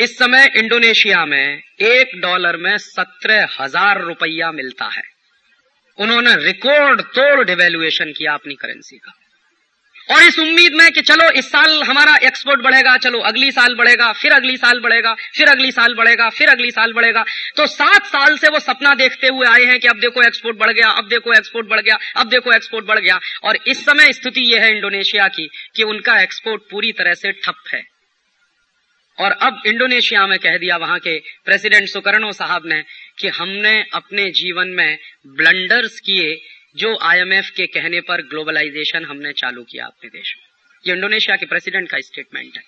इस समय इंडोनेशिया में एक डॉलर में सत्रह हज़ार रुपया मिलता है। उन्होंने रिकॉर्ड तोड़ डिवेल्युएशन किया अपनी करेंसी का। और इस उम्मीद में कि चलो, इस साल हमारा एक्सपोर्ट बढ़ेगा, चलो, अगली साल बढ़ेगा, फिर अगली साल बढ़ेगा, फिर अगली साल बढ़ेगा, फिर अगली साल बढ़ेगा। तो सात साल से वो सपना देखते हुए आए हैं कि अब देखो एक्सपोर्ट बढ़ गया, अब देखो एक्सपोर्ट बढ़ गया, अब देखो एक्सपोर्ट बढ़ गया। और इस समय स्थिति यह है इंडोनेशिया की कि उनका एक्सपोर्ट पूरी तरह से ठप है। और अब इंडोनेशिया में कह दिया वहाँ के प्रेसिडेंट सुकर्णो साहब ने कि हमने अपने जीवन में ब्लंडर्स किए जो आईएमएफ के कहने पर ग्लोबलाइजेशन हमने चालू किया अपने देश में। ये इंडोनेशिया के प्रेसिडेंट का स्टेटमेंट है।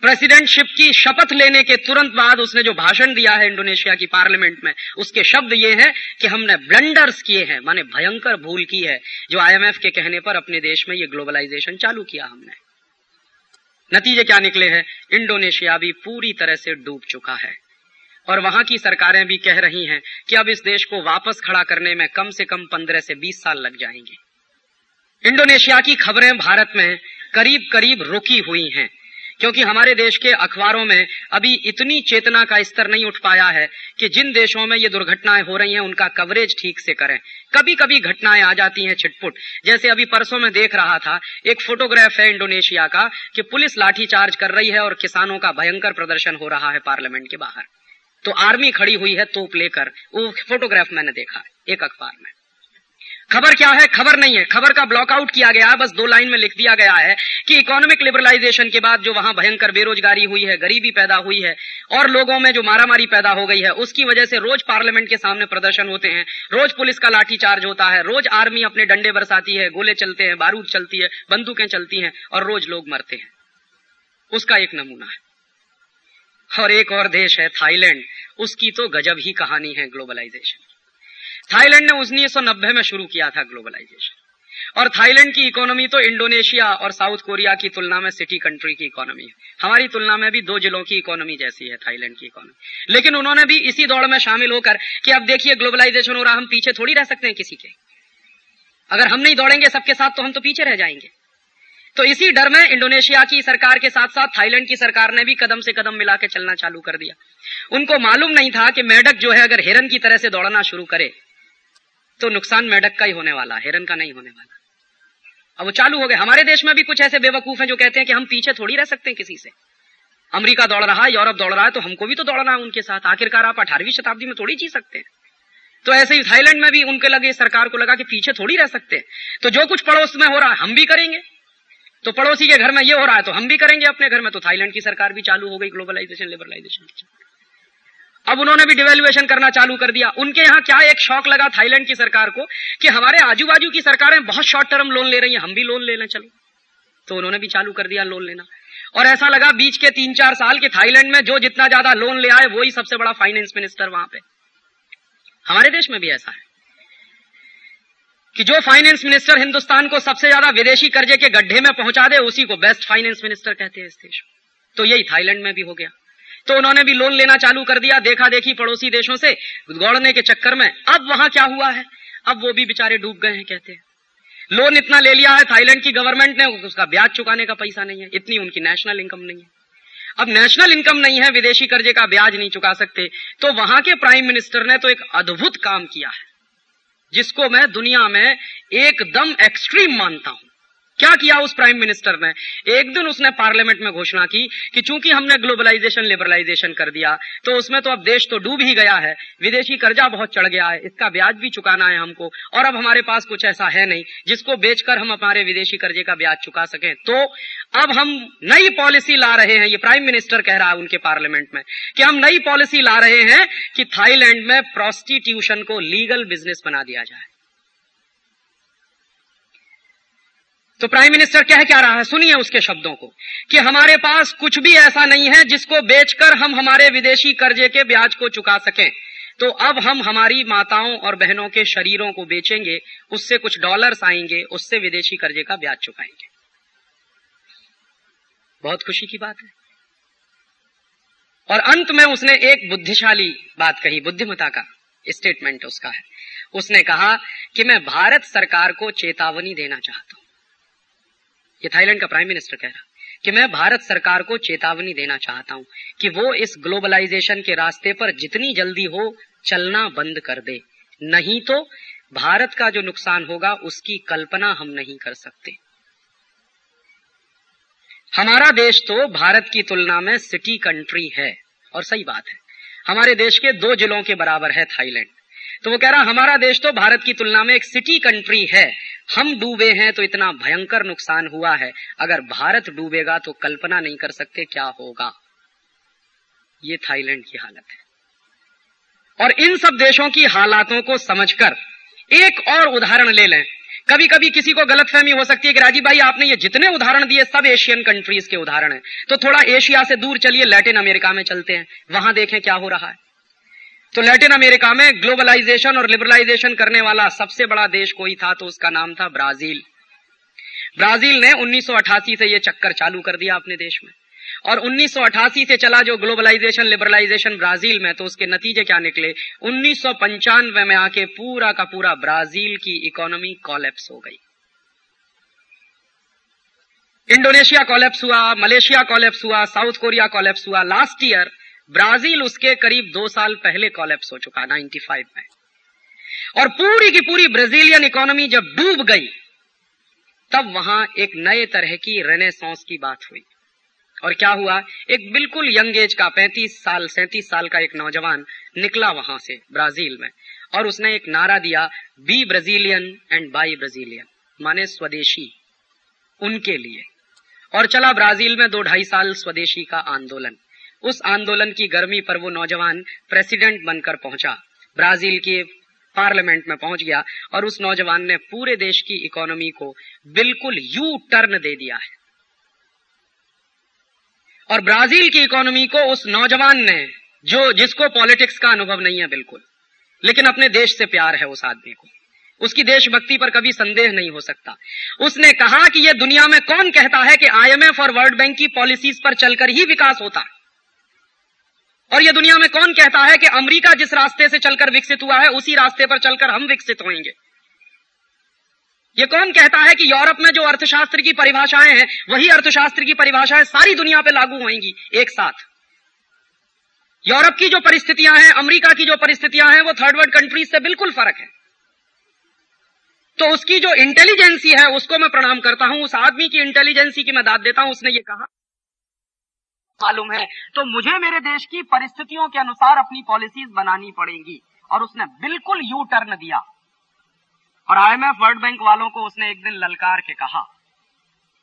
प्रेसिडेंटशिप की शपथ लेने के तुरंत बाद उसने जो भाषण दिया है इंडोनेशिया की पार्लियामेंट में, उसके शब्द ये हैं कि हमने ब्लंडर्स किए हैं, माने भयंकर भूल की है, जो आईएमएफ के कहने पर अपने देश में ये ग्लोबलाइजेशन चालू किया हमने। नतीजे क्या निकले हैं? इंडोनेशिया भी पूरी तरह से डूब चुका है। और वहाँ की सरकारें भी कह रही हैं कि अब इस देश को वापस खड़ा करने में कम से कम पंद्रह से बीस साल लग जाएँगे। इंडोनेशिया की खबरें भारत में करीब करीब रुकी हुई हैं, क्योंकि हमारे देश के अखबारों में अभी इतनी चेतना का स्तर नहीं उठ पाया है कि जिन देशों में ये दुर्घटनाएँ हो रही हैं, उनका कवरेज ठीक से करें। कभी कभी घटनाएँ आ जाती हैं छिटपुट। जैसे अभी परसों में देख रहा था, एक फोटोग्राफ है इंडोनेशिया का कि पुलिस लाठीचार्ज कर रही है और किसानों का भयंकर प्रदर्शन हो रहा है पार्लियामेंट के बाहर। तो आर्मी खड़ी हुई है तोप लेकर। वो फोटोग्राफ मैंने देखा, एक अखबार में। खबर क्या है? खबर नहीं है। खबर का ब्लॉकआउट किया गया है बस दो लाइन में लिख दिया गया है कि इकोनॉमिक लिबरलाइजेशन के बाद जो वहाँ भयंकर बेरोजगारी हुई है, गरीबी पैदा हुई है, और लोगों में जो मारामारी पैदा हो गई है, उसकी वजह से रोज पार्लियामेंट के सामने प्रदर्शन होते हैं, रोज पुलिस का लाठीचार्ज होता है, रोज आर्मी अपने डंडे बरसाती है, गोले चलते हैं, बारूद चलती है, बंदूकें चलती हैं, और रोज लोग मरते हैं। उसका एक नमूना है। और एक और देश है थाईलैंड। उसकी तो गजब ही कहानी है ग्लोबलाइजेशन। थाईलैंड ने उन्नीस सौ नब्बे में शुरू किया था ग्लोबलाइजेशन। और थाईलैंड की इकोनॉमी तो इंडोनेशिया और साउथ कोरिया की तुलना में सिटी कंट्री की इकोनॉमी है। हमारी तुलना में भी दो जिलों की इकोनॉमी जैसी है, थाईलैंड की इकोनॉमी। लेकिन उन्होंने भी इसी दौड़ में शामिल होकर कि अब देखिए ग्लोबलाइजेशन हो रहा, हम पीछे थोड़ी रह सकते हैं किसी के। अगर हम नहीं दौड़ेंगे सबके साथ तो हम तो पीछे रह जाएँगे। तो इसी डर में इंडोनेशिया की सरकार के साथ साथ थाईलैंड की सरकार ने भी कदम से कदम मिला के चलना चालू कर दिया। उनको मालूम नहीं था कि मेढक जो है, अगर हिरन की तरह से दौड़ना शुरू करे तो नुकसान मेढक का ही होने वाला हिरन का नहीं होने वाला। अब वो चालू हो गए। हमारे देश में भी कुछ ऐसे बेवकूफ़ हैं जो कहते हैं कि हम पीछे थोड़ी रह सकते हैं किसी से। अमेरिका दौड़ रहा है, यूरोप दौड़ रहा है तो हमको भी तो दौड़ना है उनके साथ। आखिरकार आप अठारहवीं शताब्दी में थोड़ी जी सकते हैं। तो ऐसे ही थाईलैंड में भी उनके लगे, सरकार को लगा कि पीछे थोड़ी रह सकते हैं। तो जो कुछ पड़ोस में हो रहा है, हम भी करेंगे। तो पड़ोसी के घर में ये हो रहा है तो हम भी करेंगे अपने घर में। तो थाईलैंड की सरकार भी चालू हो गई ग्लोबलाइजेशन लिबरलाइजेशन अब उन्होंने भी डिवेल्युएशन करना चालू कर दिया। उनके यहाँ क्या एक शौक लगा थाईलैंड की सरकार को, कि हमारे आजू बाजू की सरकारें बहुत शॉर्ट टर्म लोन ले रही हैं, हम भी लोन ले लें चलो। तो उन्होंने भी चालू कर दिया लोन लेना। और ऐसा लगा बीच के तीन चार साल के थाईलैंड में जो जितना ज़्यादा लोन ले आए, वही सबसे बड़ा फाइनेंस मिनिस्टर वहाँ पे। हमारे देश में भी ऐसा है। कि जो फाइनेंस मिनिस्टर हिंदुस्तान को सबसे ज़्यादा विदेशी कर्जे के गड्ढे में पहुँचा दे, उसी को बेस्ट फाइनेंस मिनिस्टर कहते हैं इस देश तो यही थाईलैंड में भी हो गया। तो उन्होंने भी लोन लेना चालू कर दिया देखा देखी पड़ोसी देशों से गौड़ने के चक्कर में। अब वहाँ क्या हुआ है? अब वो भी बेचारे डूब गए हैं, कहते हैं। लोन इतना ले लिया है, थाईलैंड की गवर्नमेंट ने, उसका ब्याज चुकाने का पैसा नहीं है, इतनी उनकी नेशनल इनकम नहीं है। अब नेशनल इनकम नहीं है, विदेशी कर्जे का ब्याज नहीं चुका सकते। तो वहाँ के प्राइम मिनिस्टर ने तो एक अद्भुत काम किया है। जिसको मैं दुनिया में एकदम एक्सट्रीम मानता हूँ। क्या किया उस प्राइम मिनिस्टर ने? एक दिन उसने पार्लियामेंट में घोषणा की कि चूँकि हमने ग्लोबलाइजेशन, लिबरलाइजेशन कर दिया तो उसमें तो अब देश तो डूब ही गया है। विदेशी कर्जा बहुत चढ़ गया है, इसका ब्याज भी चुकाना है हमको, और अब हमारे पास कुछ ऐसा है नहीं, जिसको बेचकर हम हमारे विदेशी कर्जे का ब्याज चुका सकें। तो अब हम नई पॉलिसी ला रहे हैं, ये प्राइम मिनिस्टर कह रहा है उनके पार्लियामेंट में, कि हम नई पॉलिसी ला रहे हैं कि थाईलैंड में प्रोस्टिट्यूशन को लीगल बिज़नेस बना दिया जाए। तो प्राइम मिनिस्टर कह क्या रहा है? सुनिए उसके शब्दों को कि हमारे पास कुछ भी ऐसा नहीं है जिसको बेचकर हम हमारे विदेशी कर्जे के ब्याज को चुका सकें। तो अब हम हमारी माताओं और बहनों के शरीरों को बेचेंगे, उससे कुछ डॉलर्स आएँगे, उससे विदेशी कर्जे का ब्याज चुकाएँगे। बहुत खुशी की बात है। और अंत में उसने एक बुद्धिशाली बात कही बुद्धिमता का स्टेटमेंट उसका है। उसने कहा कि मैं भारत सरकार को चेतावनी देना चाहता हूँ। ये थाईलैंड का प्राइम मिनिस्टर कह रहा कि मैं भारत सरकार को चेतावनी देना चाहता हूँ कि वो इस ग्लोबलाइजेशन के रास्ते पर जितनी जल्दी हो चलना बंद कर दे। नहीं तो भारत का जो नुकसान होगा, उसकी कल्पना हम नहीं कर सकते। हमारा देश तो भारत की तुलना में सिटी कंट्री है, और सही बात है। हमारे देश के दो जिलों के बराबर है थाईलैंड। तो वो कह रहा, हमारा देश तो भारत की तुलना में एक सिटी कंट्री है। हम डूबे हैं तो इतना भयंकर नुकसान हुआ है। अगर भारत डूबेगा तो कल्पना नहीं कर सकते क्या होगा। ये थाईलैंड की हालत है। और इन सब देशों की हालातों को समझकर एक और उदाहरण ले लें। कभी कभी किसी को गलतफहमी हो सकती है कि, राजीव भाई, आपने ये जितने उदाहरण दिए, सब एशियन कंट्रीज़ के उदाहरण हैं। तो थोड़ा एशिया से दूर चलिए, लैटिन अमेरिका में चलते हैं। वहाँ देखें क्या हो रहा है। तो लैटिन अमेरिका में ग्लोबलाइजेशन और लिबरलाइजेशन करने वाला सबसे बड़ा देश कोई था तो उसका नाम था ब्राज़ील। ब्राज़ील ने 1988 से ये चक्कर चालू कर दिया अपने देश में। और 1988 से चला जो ग्लोबलाइजेशन, लिबरलाइजेशन ब्राज़ील में तो उसके नतीजे क्या निकले? उन्नीस सौ पंचानवे में आके पूरा का पूरा ब्राज़ील की इकोनॉमी कॉलेप्स हो गई। इंडोनेशिया कॉलेप्स हुआ, मलेशिया कॉलेप्स हुआ, साउथ कोरिया कॉलेप्स हुआ। लास्ट ईयर ब्राज़ील उसके करीब दो साल पहले कॉलेप्स हो चुका 95 में। और पूरी की पूरी ब्राजीलियन इकोनॉमी जब डूब गई, तब वहाँ एक नए तरह की रेनेसांस की बात हुई। और क्या हुआ? एक बिल्कुल यंग एज का 35 साल, सैतीस साल का एक नौजवान निकला वहाँ से, ब्राज़ील में। और उसने एक नारा दिया be Brazilian and buy Brazilian माने स्वदेशी, उनके लिए। और चला ब्राज़ील में दो ढाई साल स्वदेशी का आंदोलन। उस आंदोलन की गर्मी पर वो नौजवान प्रेसिडेंट बनकर पहुँचा। ब्राज़ील के पार्लियामेंट में पहुँच गया और उस नौजवान ने पूरे देश की इकोनॉमी को बिल्कुल यू टर्न दे दिया है। और ब्राज़ील की इकोनॉमी को उस नौजवान ने, जो, जिसको पॉलिटिक्स का अनुभव नहीं है बिल्कुल, लेकिन अपने देश से प्यार है उस आदमी को, उसकी देशभक्ति पर कभी संदेह नहीं हो सकता। उसने कहा कि यह दुनिया में कौन कहता है कि आईएमएफ और वर्ल्ड बैंक की पॉलिसीज़ पर चलकर ही विकास होता है? और ये दुनिया में कौन कहता है कि अमेरिका जिस रास्ते से चलकर विकसित हुआ है, उसी रास्ते पर चलकर हम विकसित होंगे? ये कौन कहता है कि यूरोप में जो अर्थशास्त्र की परिभाषाएँ हैं, वही अर्थशास्त्र की परिभाषाएँ सारी दुनिया पे लागू होंगी एक साथ? यूरोप की जो परिस्थितियाँ हैं, अमेरिका की जो परिस्थितियाँ हैं, वो थर्ड वर्ल्ड कंट्रीज़ से बिल्कुल फ़र्क है। तो उसकी जो इंटेलिजेंसी है, उसको मैं प्रणाम करता हूँ, उस आदमी की इंटेलिजेंसी की मैं दाद देता हूँ, उसने ये कहा। मालूम है। तो मुझे मेरे देश की परिस्थितियों के अनुसार अपनी पॉलिसीज़ बनानी पड़ेंगी। और उसने बिल्कुल यू टर्न दिया। और आईएमएफ वर्ल्ड बैंक वालों को उसने एक दिन ललकार के कहा,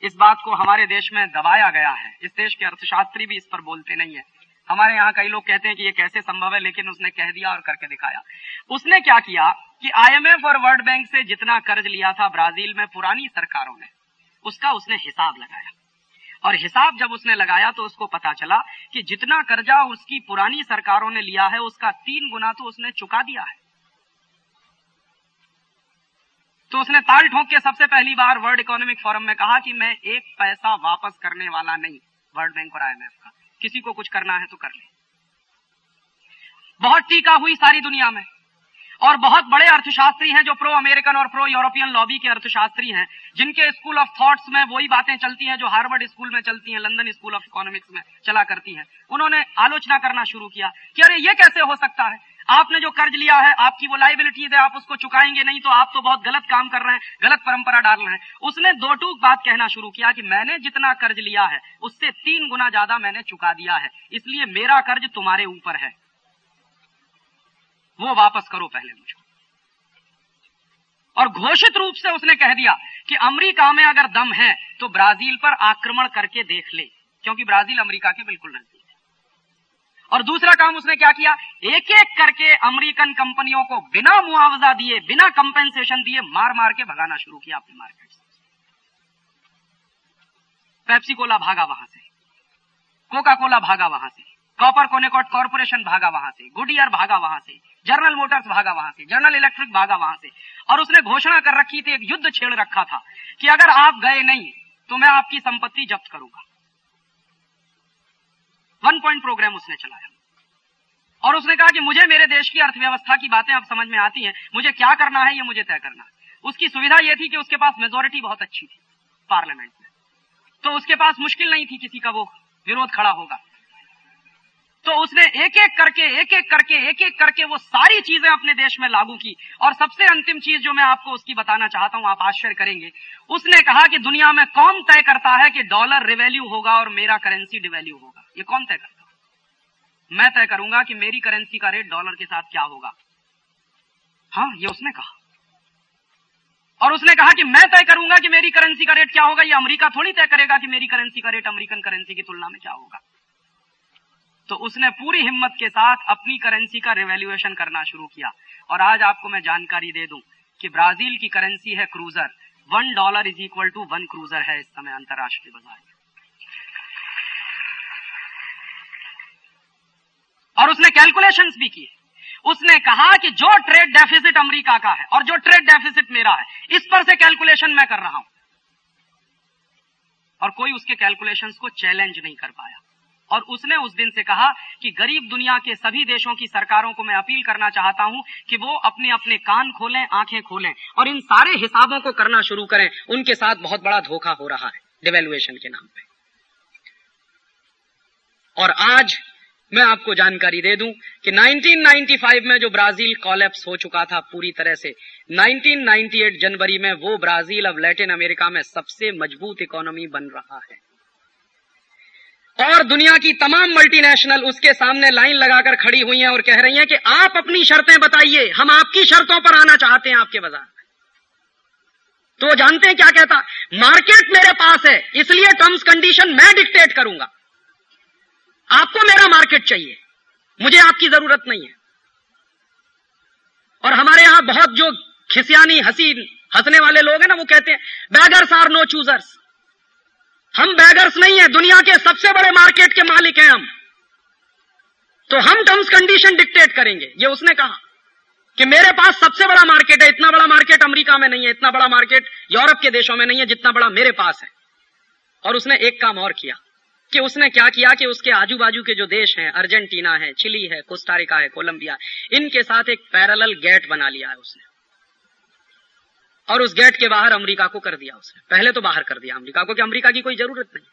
इस बात को हमारे देश में दबाया गया है। इस देश के अर्थशास्त्री भी इस पर बोलते नहीं है। हमारे यहाँ कई लोग कहते हैं कि ये कैसे संभव है, लेकिन उसने कह दिया और करके दिखाया। उसने क्या किया कि आईएमएफ और वर्ल्ड बैंक से जितना कर्ज लिया था, ब्राज़ील में पुरानी सरकारों ने, उसका उसने हिसाब लगाया। और हिसाब जब उसने लगाया तो उसको पता चला कि जितना कर्जा उसकी पुरानी सरकारों ने लिया है, उसका तीन गुना तो उसने चुका दिया है। तो उसने ताल ठोंक के सबसे पहली बार वर्ल्ड इकोनॉमिक फोरम में कहा कि मैं एक पैसा वापस करने वाला नहीं वर्ल्ड बैंक और आईएमएफ का। किसी को कुछ करना है तो कर ले। बहुत टीका हुई सारी दुनिया में। और बहुत बड़े अर्थशास्त्री हैं जो प्रो अमेरिकन और प्रो यूरोपियन लॉबी के अर्थशास्त्री हैं, जिनके स्कूल ऑफ़ थॉट्स में वही बातें चलती हैं जो हार्वर्ड स्कूल में चलती हैं लंदन स्कूल ऑफ़ इकोनॉमिक्स में चला करती हैं। उन्होंने आलोचना करना शुरू किया कि अरे ये कैसे हो सकता है? आपने जो कर्ज लिया है, आपकी वो लाइबिलिटीज है, आप उसको चुकाएँगे नहीं तो आप तो बहुत गलत काम कर रहे हैं, गलत परंपरा डाल रहे हैं। उसने दो टूक बात कहना शुरू किया कि मैंने जितना कर्ज लिया है, उससे तीन गुना ज़्यादा मैंने चुका दिया है, इसलिए मेरा कर्ज तुम्हारे ऊपर है। वो वापस करो पहले मुझे। और घोषित रूप से उसने कह दिया कि अमेरिका में अगर दम है तो ब्राज़ील पर आक्रमण करके देख ले, क्योंकि ब्राज़ील अमेरिका के बिल्कुल नज़दीक है। और दूसरा काम उसने क्या किया? एक एक करके अमेरिकन कंपनियों को बिना मुआवजा दिए, बिना कंपेंसेशन दिए मार मार के भगाना शुरू किया अपने मार्केट से। पेप्सी कोला भागा वहाँ से। कोका कोला भागा वहाँ से। कॉपर कोनेकॉट कॉर्पोरेशन भागा वहाँ से। गुडियर भागा वहाँ से। जनरल मोटर्स भागा वहाँ से जनरल इलेक्ट्रिक भागा वहाँ से। और उसने घोषणा कर रखी थी, एक युद्ध छेड़ रखा था, कि अगर आप गए नहीं तो मैं आपकी संपत्ति जब्त करूँगा। वन पॉइंट प्रोग्राम उसने चलाया। और उसने कहा कि मुझे मेरे देश की अर्थव्यवस्था की बातें अब समझ में आती हैं, मुझे क्या करना है, ये मुझे तय करना उसकी सुविधा यह थी कि उसके पास मेजोरिटी बहुत अच्छी थी पार्लियामेंट में। तो उसके पास मुश्किल नहीं थी किसी का वो विरोध खड़ा होगा। तो उसने एक एक करके एक एक करके एक एक करके वो सारी चीज़ें अपने देश में लागू की। और सबसे अंतिम चीज़ जो मैं आपको उसकी बताना चाहता हूँ, आप आश्चर्य करेंगे। उसने कहा कि दुनिया में कौन तय करता है कि डॉलर रिवैल्यू होगा और मेरा करेंसी डिवैल्यू होगा? ये कौन तय करता है? मैं तय करूँगा कि मेरी करेंसी का रेट डॉलर के साथ क्या होगा। हाँ ये उसने कहा। और उसने कहा कि मैं तय करूँगा कि मेरी करेंसी का रेट क्या होगा, ये अमेरिका थोड़ी तय करेगा कि मेरी करेंसी का रेट अमेरिकन करेंसी की तुलना में क्या होगा। तो उसने पूरी हिम्मत के साथ अपनी करेंसी का रिवेल्युएशन करना शुरू किया। और आज आपको मैं जानकारी दे दूँ कि ब्राज़ील की करेंसी है cruzeiro one dollar is equal to one cruzeiro है इस समय अंतर्राष्ट्रीय बाज़ार और उसने कैलकुलेशंस भी किए। उसने कहा कि जो ट्रेड डेफिसिट अमेरिका का है और जो ट्रेड डेफिसिट मेरा है, इस पर से कैलकुलेशन मैं कर रहा हूँ। और कोई उसके कैलकुलेशंस को चैलेंज नहीं कर पाया। और उसने उस दिन से कहा कि गरीब दुनिया के सभी देशों की सरकारों को मैं अपील करना चाहता हूँ कि वो अपने अपने कान खोलें, आँखें खोलें और इन सारे हिसाबों को करना शुरू करें। उनके साथ बहुत बड़ा धोखा हो रहा है डिवेल्युएशन के नाम पे। और आज मैं आपको जानकारी दे दूँ कि 1995 में जो ब्राज़ील कॉलेप्स हो चुका था पूरी तरह से 1998 जनवरी में वो ब्राज़ील अब लैटिन अमेरिका में सबसे मज़बूत इकोनॉमी बन रहा है। और दुनिया की तमाम मल्टीनेशनल उसके सामने लाइन लगाकर खड़ी हुई हैं और कह रही हैं कि आप अपनी शर्तें बताइए, हम आपकी शर्तों पर आना चाहते हैं आपके बाज़ार। तो जानते हैं क्या कहता? मार्केट मेरे पास है, इसलिए टर्म्स कंडीशन मैं डिक्टेट करूँगा। आपको मेरा मार्केट चाहिए, मुझे आपकी ज़रूरत नहीं है। और हमारे यहाँ बहुत जो खिसियानी, हसीन, हंसने वाले लोग हैं ना, वो कहते हैं बैगर्स आर नो चूजर्स हम बैगर्स नहीं है, दुनिया के सबसे बड़े मार्केट के मालिक हैं हम। तो हम टर्म्स कंडीशन डिक्टेट करेंगे, ये उसने कहा कि मेरे पास सबसे बड़ा मार्केट है, इतना बड़ा मार्केट अमेरिका में नहीं है, इतना बड़ा मार्केट यूरोप के देशों में नहीं है, जितना बड़ा मेरे पास है। और उसने एक काम और किया कि उसने क्या किया कि उसके आजू बाजू के जो देश हैं, अर्जेंटीना है, चिली है, कोस्टारिका है, कोलंबिया, इनके साथ एक पैरेलल गेट बना लिया है उसने। और उस गेट के बाहर अमेरिका को कर दिया उसने। पहले तो बाहर कर दिया अमेरिका को, कि अमेरिका की कोई ज़रूरत नहीं।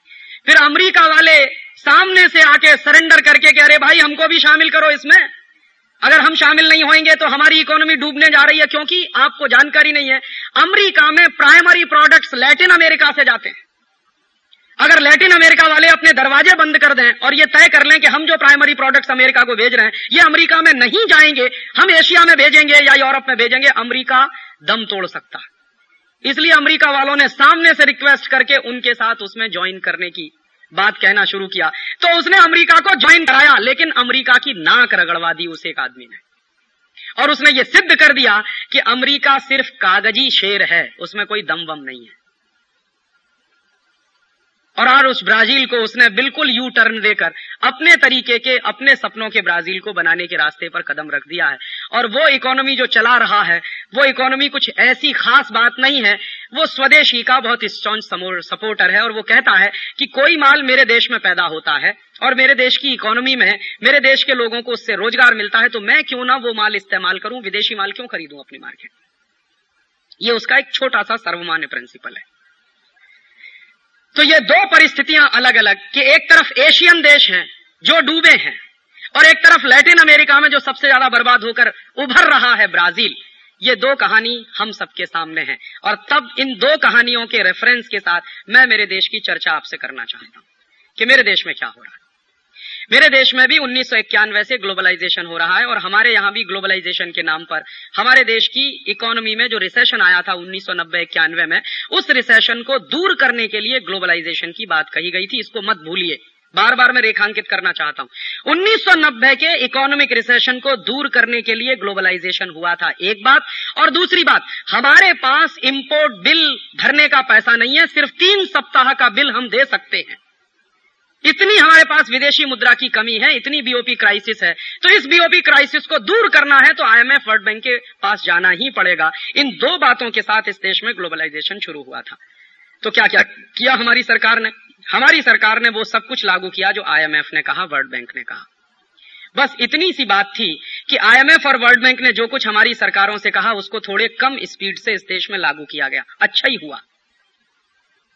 फिर अमेरिका वाले सामने से आके सरेंडर करके कह रहे, भाई, हमको भी शामिल करो इसमें। अगर हम शामिल नहीं होंगे तो हमारी इकोनॉमी डूबने जा रही है, क्योंकि आपको जानकारी नहीं है। अमरीका में प्राइमरी प्रोडक्ट्स लैटिन अमेरिका से जाते हैं। अगर लैटिन अमेरिका वाले अपने दरवाजे बंद कर दें और ये तय कर लें कि हम जो प्राइमरी प्रोडक्ट्स अमेरिका को भेज रहे हैं, ये अमेरिका में नहीं जाएँगे, हम एशिया में भेजेंगे या यूरोप में भेजेंगे, अमेरिका दम तोड़ सकता। इसलिए अमेरिका वालों ने सामने से रिक्वेस्ट करके उनके साथ उसमें ज्वाइन करने की बात कहना शुरू किया। तो उसने अमेरिका को ज्वाइन कराया, लेकिन अमेरिका की नाक रगड़वा दी उस एक आदमी ने। और उसने ये सिद्ध कर दिया कि अमेरिका सिर्फ़ कागज़ी शेर है, उसमें कोई दम वम नहीं है। और और उस ब्राज़ील को उसने बिल्कुल यू टर्न देकर अपने तरीके के, अपने सपनों के ब्राज़ील को बनाने के रास्ते पर कदम रख दिया है। और वो इकोनॉमी जो चला रहा है, वो इकोनॉमी कुछ ऐसी खास बात नहीं है। वो स्वदेशी का बहुत स्ट्रॉन्ग सपोर्टर है और वो कहता है कि कोई माल मेरे देश में पैदा होता है और मेरे देश की इकोनॉमी में, मेरे देश के लोगों को उससे रोज़गार मिलता है तो मैं क्यों ना वो माल इस्तेमाल करूँ? विदेशी माल क्यों खरीदूं अपनी मार्केट ये उसका एक छोटा सा सर्वमान्य प्रिंसिपल है। तो ये दो परिस्थितियाँ अलग अलग कि एक तरफ़ एशियन देश हैं, जो डूबे हैं, और एक तरफ़ लैटिन अमेरिका में जो सबसे ज़्यादा बर्बाद होकर उभर रहा है ब्राज़ील। ये दो कहानी हम सबके सामने है, और तब इन दो कहानियों के रेफरेंस के साथ मैं मेरे देश की चर्चा आपसे करना चाहता हूँ कि मेरे देश में क्या हो रहा है। मेरे देश में भी उन्नीस सौ इक्यानवे से ग्लोबलाइजेशन हो रहा है और हमारे यहाँ भी ग्लोबलाइजेशन के नाम पर। हमारे देश की इकोनॉमी में जो रिसेशन आया था उन्नीस सौ में, उस रिसेशन को दूर करने के लिए ग्लोबलाइजेशन की बात कही गई थी। इसको मत भूलिए। बार बार मैं रेखांकित करना चाहता हूँ। 1990 के इकोनॉमिक रिसेशन को दूर करने के लिए ग्लोबलाइजेशन हुआ था, एक बात। और दूसरी बात, हमारे पास इंपोर्ट बिल भरने का पैसा नहीं है, सिर्फ़ तीन सप्ताह का बिल हम दे सकते हैं। इतनी हमारे पास विदेशी मुद्रा की कमी है, इतनी बीओपी क्राइसिस है। तो इस बीओपी क्राइसिस को दूर करना है तो आईएमएफ वर्ल्ड बैंक के पास जाना ही पड़ेगा। इन दो बातों के साथ इस देश में ग्लोबलाइजेशन शुरू हुआ था। तो क्या क्या किया हमारी सरकार ने? हमारी सरकार ने वो सब कुछ लागू किया जो आईएमएफ ने कहा वर्ल्ड बैंक ने कहा। बस इतनी सी बात थी कि आईएमएफ और वर्ल्ड बैंक ने जो कुछ हमारी सरकारों से कहा, उसको थोड़े कम स्पीड से इस देश में लागू किया गया। अच्छा ही हुआ।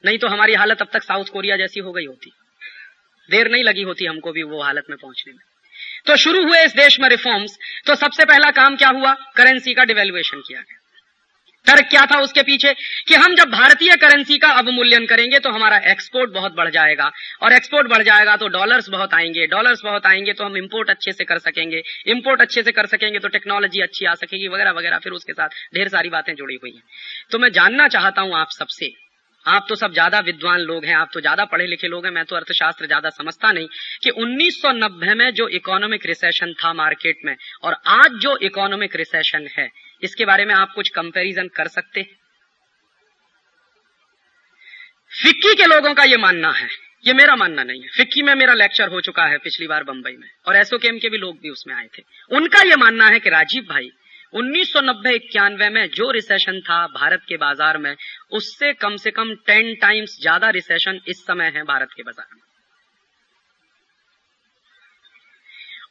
नहीं तो हमारी हालत अब तक साउथ कोरिया जैसी हो गई होती। देर नहीं लगी होती हमको भी वो हालत में पहुँचने में। तो शुरू हुए इस देश में रिफॉर्म्स तो सबसे पहला काम क्या हुआ? करेंसी का डिवेल्युएशन किया गया। तर्क क्या था उसके पीछे? कि हम जब भारतीय करेंसी का अवमूल्यन करेंगे तो हमारा एक्सपोर्ट बहुत बढ़ जाएगा। और एक्सपोर्ट बढ़ जाएगा तो डॉलर्स बहुत आएँगे। डॉलर्स बहुत आएँगे तो हम इंपोर्ट अच्छे से कर सकेंगे। इंपोर्ट अच्छे से कर सकेंगे तो टेक्नोलॉजी अच्छी आ सकेगी, वगैरह वगैरह। फिर उसके साथ ढेर सारी बातें जुड़ी हुई हैं। तो मैं जानना चाहता हूँ आप सबसे आप तो सब ज़्यादा विद्वान लोग हैं, आप तो ज़्यादा पढ़े लिखे लोग हैं, मैं तो अर्थशास्त्र ज़्यादा समझता नहीं कि 1990 में जो इकोनॉमिक रिसेशन था मार्केट में और आज जो इकोनॉमिक रिसेशन है, इसके बारे में आप कुछ कंपैरिजन कर सकते हैं। फिक्की के लोगों का ये मानना है, ये मेरा मानना नहीं है। फिक्की में मेरा लेक्चर हो चुका है पिछली बार बंबई में और एसओकेम के भी लोग भी उसमें आए थे। उनका ये मानना है कि राजीव भाई उन्नीस सौ नब्बे इक्यानवे में जो रिसेशन था भारत के बाज़ार में, उससे कम से कम टेन टाइम्स ज़्यादा रिसेशन इस समय है भारत के बाज़ार में।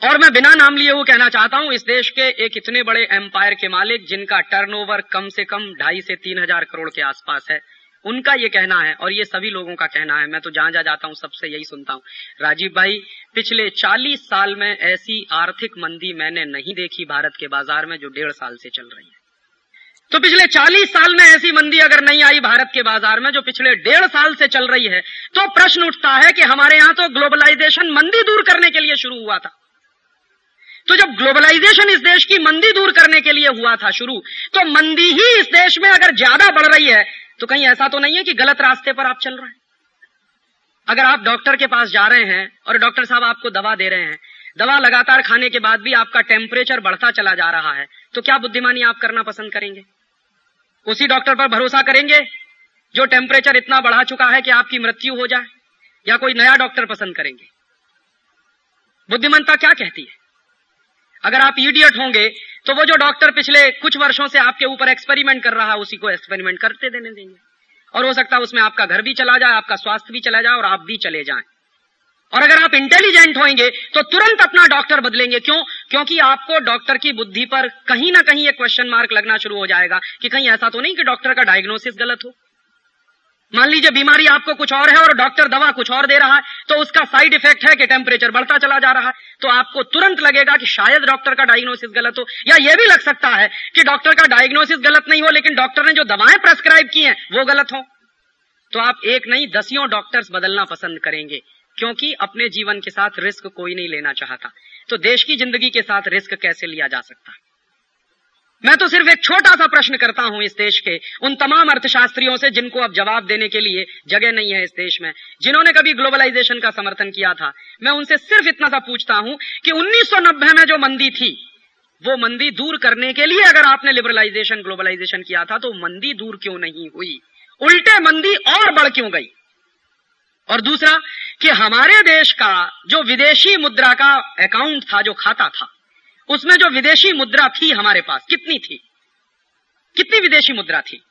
और मैं बिना नाम लिए वो कहना चाहता हूँ, इस देश के एक इतने बड़े एम्पायर के मालिक, जिनका टर्नओवर कम से कम ढाई से तीन हज़ार करोड़ के आसपास है उनका ये कहना है और ये सभी लोगों का कहना है। मैं तो जहाँ जहाँ जाता हूँ, सबसे यही सुनता हूँ। राजीव भाई, पिछले 40 साल में ऐसी आर्थिक मंदी मैंने नहीं देखी भारत के बाज़ार में जो डेढ़ साल से चल रही है। तो पिछले 40 साल में ऐसी मंदी अगर नहीं आई भारत के बाज़ार में, जो पिछले डेढ़ साल से चल रही है तो प्रश्न उठता है कि हमारे यहाँ तो ग्लोबलाइजेशन मंदी दूर करने के लिए शुरू हुआ था। तो जब ग्लोबलाइजेशन इस देश की मंदी दूर करने के लिए हुआ था शुरू तो मंदी ही इस देश में अगर ज़्यादा बढ़ रही है तो कहीं ऐसा तो नहीं है कि गलत रास्ते पर आप चल रहे हैं? अगर आप डॉक्टर के पास जा रहे हैं और डॉक्टर साहब आपको दवा दे रहे हैं, दवा लगातार खाने के बाद भी आपका टेम्परेचर बढ़ता चला जा रहा है तो क्या बुद्धिमानी आप करना पसंद करेंगे? उसी डॉक्टर पर भरोसा करेंगे जो टेम्परेचर इतना बढ़ा चुका है कि आपकी मृत्यु हो जाए, या कोई नया डॉक्टर पसंद करेंगे? बुद्धिमंता क्या कहती है? अगर आप ईडियट होंगे तो वो जो डॉक्टर पिछले कुछ वर्षों से आपके ऊपर एक्सपेरिमेंट कर रहा है, उसी को एक्सपेरिमेंट करते देने देंगे। और हो सकता है उसमें आपका घर भी चला जाए, आपका स्वास्थ्य भी चला जाए और आप भी चले जाएँ। और अगर आप इंटेलिजेंट होंगे तो तुरंत अपना डॉक्टर बदलेंगे। क्यों? क्योंकि आपको डॉक्टर की बुद्धि पर कहीं ना कहीं एक क्वेश्चन मार्क लगना शुरू हो जाएगा कि कहीं ऐसा तो नहीं कि डॉक्टर का डायग्नोसिस गलत हो। मान लीजिए बीमारी आपको कुछ और है और डॉक्टर दवा कुछ और दे रहा है तो उसका साइड इफ़ेक्ट है कि टेम्परेचर बढ़ता चला जा रहा है तो आपको तुरंत लगेगा कि शायद डॉक्टर का डायग्नोसिस गलत हो। या यह भी लग सकता है कि डॉक्टर का डायग्नोसिस गलत नहीं हो, लेकिन डॉक्टर ने जो दवाएँ प्रेस्क्राइब की हैं, वो गलत हो। तो आप एक नहीं, दसियों डॉक्टर्स बदलना पसंद करेंगे, क्योंकि अपने जीवन के साथ रिस्क कोई नहीं लेना चाहता। तो देश की ज़िंदगी के साथ रिस्क कैसे लिया जा सकता? है मैं तो सिर्फ़ एक छोटा सा प्रश्न करता हूँ इस देश के उन तमाम अर्थशास्त्रियों से जिनको अब जवाब देने के लिए जगह नहीं है इस देश में, जिन्होंने कभी ग्लोबलाइजेशन का समर्थन किया था। मैं उनसे सिर्फ़ इतना सा पूछता हूँ कि 1990 में जो मंदी थी, वो मंदी दूर करने के लिए अगर आपने लिबरलाइजेशन ग्लोबलाइजेशन किया था तो मंदी दूर क्यों नहीं हुई? उल्टे मंदी और बढ़ क्यों गई? और दूसरा, कि हमारे देश का जो विदेशी मुद्रा का अकाउंट था, जो खाता था उसमें जो विदेशी मुद्रा थी हमारे पास, कितनी थी? कितनी विदेशी मुद्रा थी?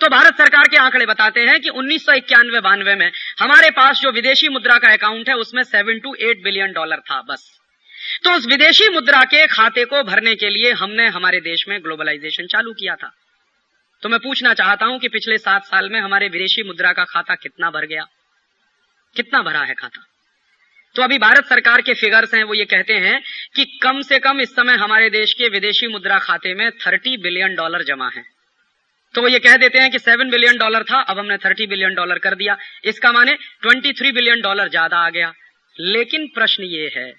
तो भारत सरकार के आंकड़े बताते हैं कि उन्नीस सौ इक्यानवे बानवे में हमारे पास जो विदेशी मुद्रा का अकाउंट है, उसमें seven to eight billion dollar था, बस। तो उस विदेशी मुद्रा के खाते को भरने के लिए हमने हमारे देश में ग्लोबलाइजेशन चालू किया था। तो मैं पूछना चाहता हूँ कि पिछले सात साल में हमारे विदेशी मुद्रा का खाता कितना भर गया? कितना भरा है खाता? तो अभी भारत सरकार के फिगर्स हैं, वो ये कहते हैं कि कम से कम इस समय हमारे देश के विदेशी मुद्रा खाते में थर्टी बिलियन डॉलर जमा है। तो वो ये कह देते हैं कि सेवन बिलियन डॉलर था, अब हमने थर्टी बिलियन डॉलर कर दिया। इसका माने ट्वेंटी थ्री बिलियन डॉलर ज़्यादा आ गया। लेकिन प्रश्न ये है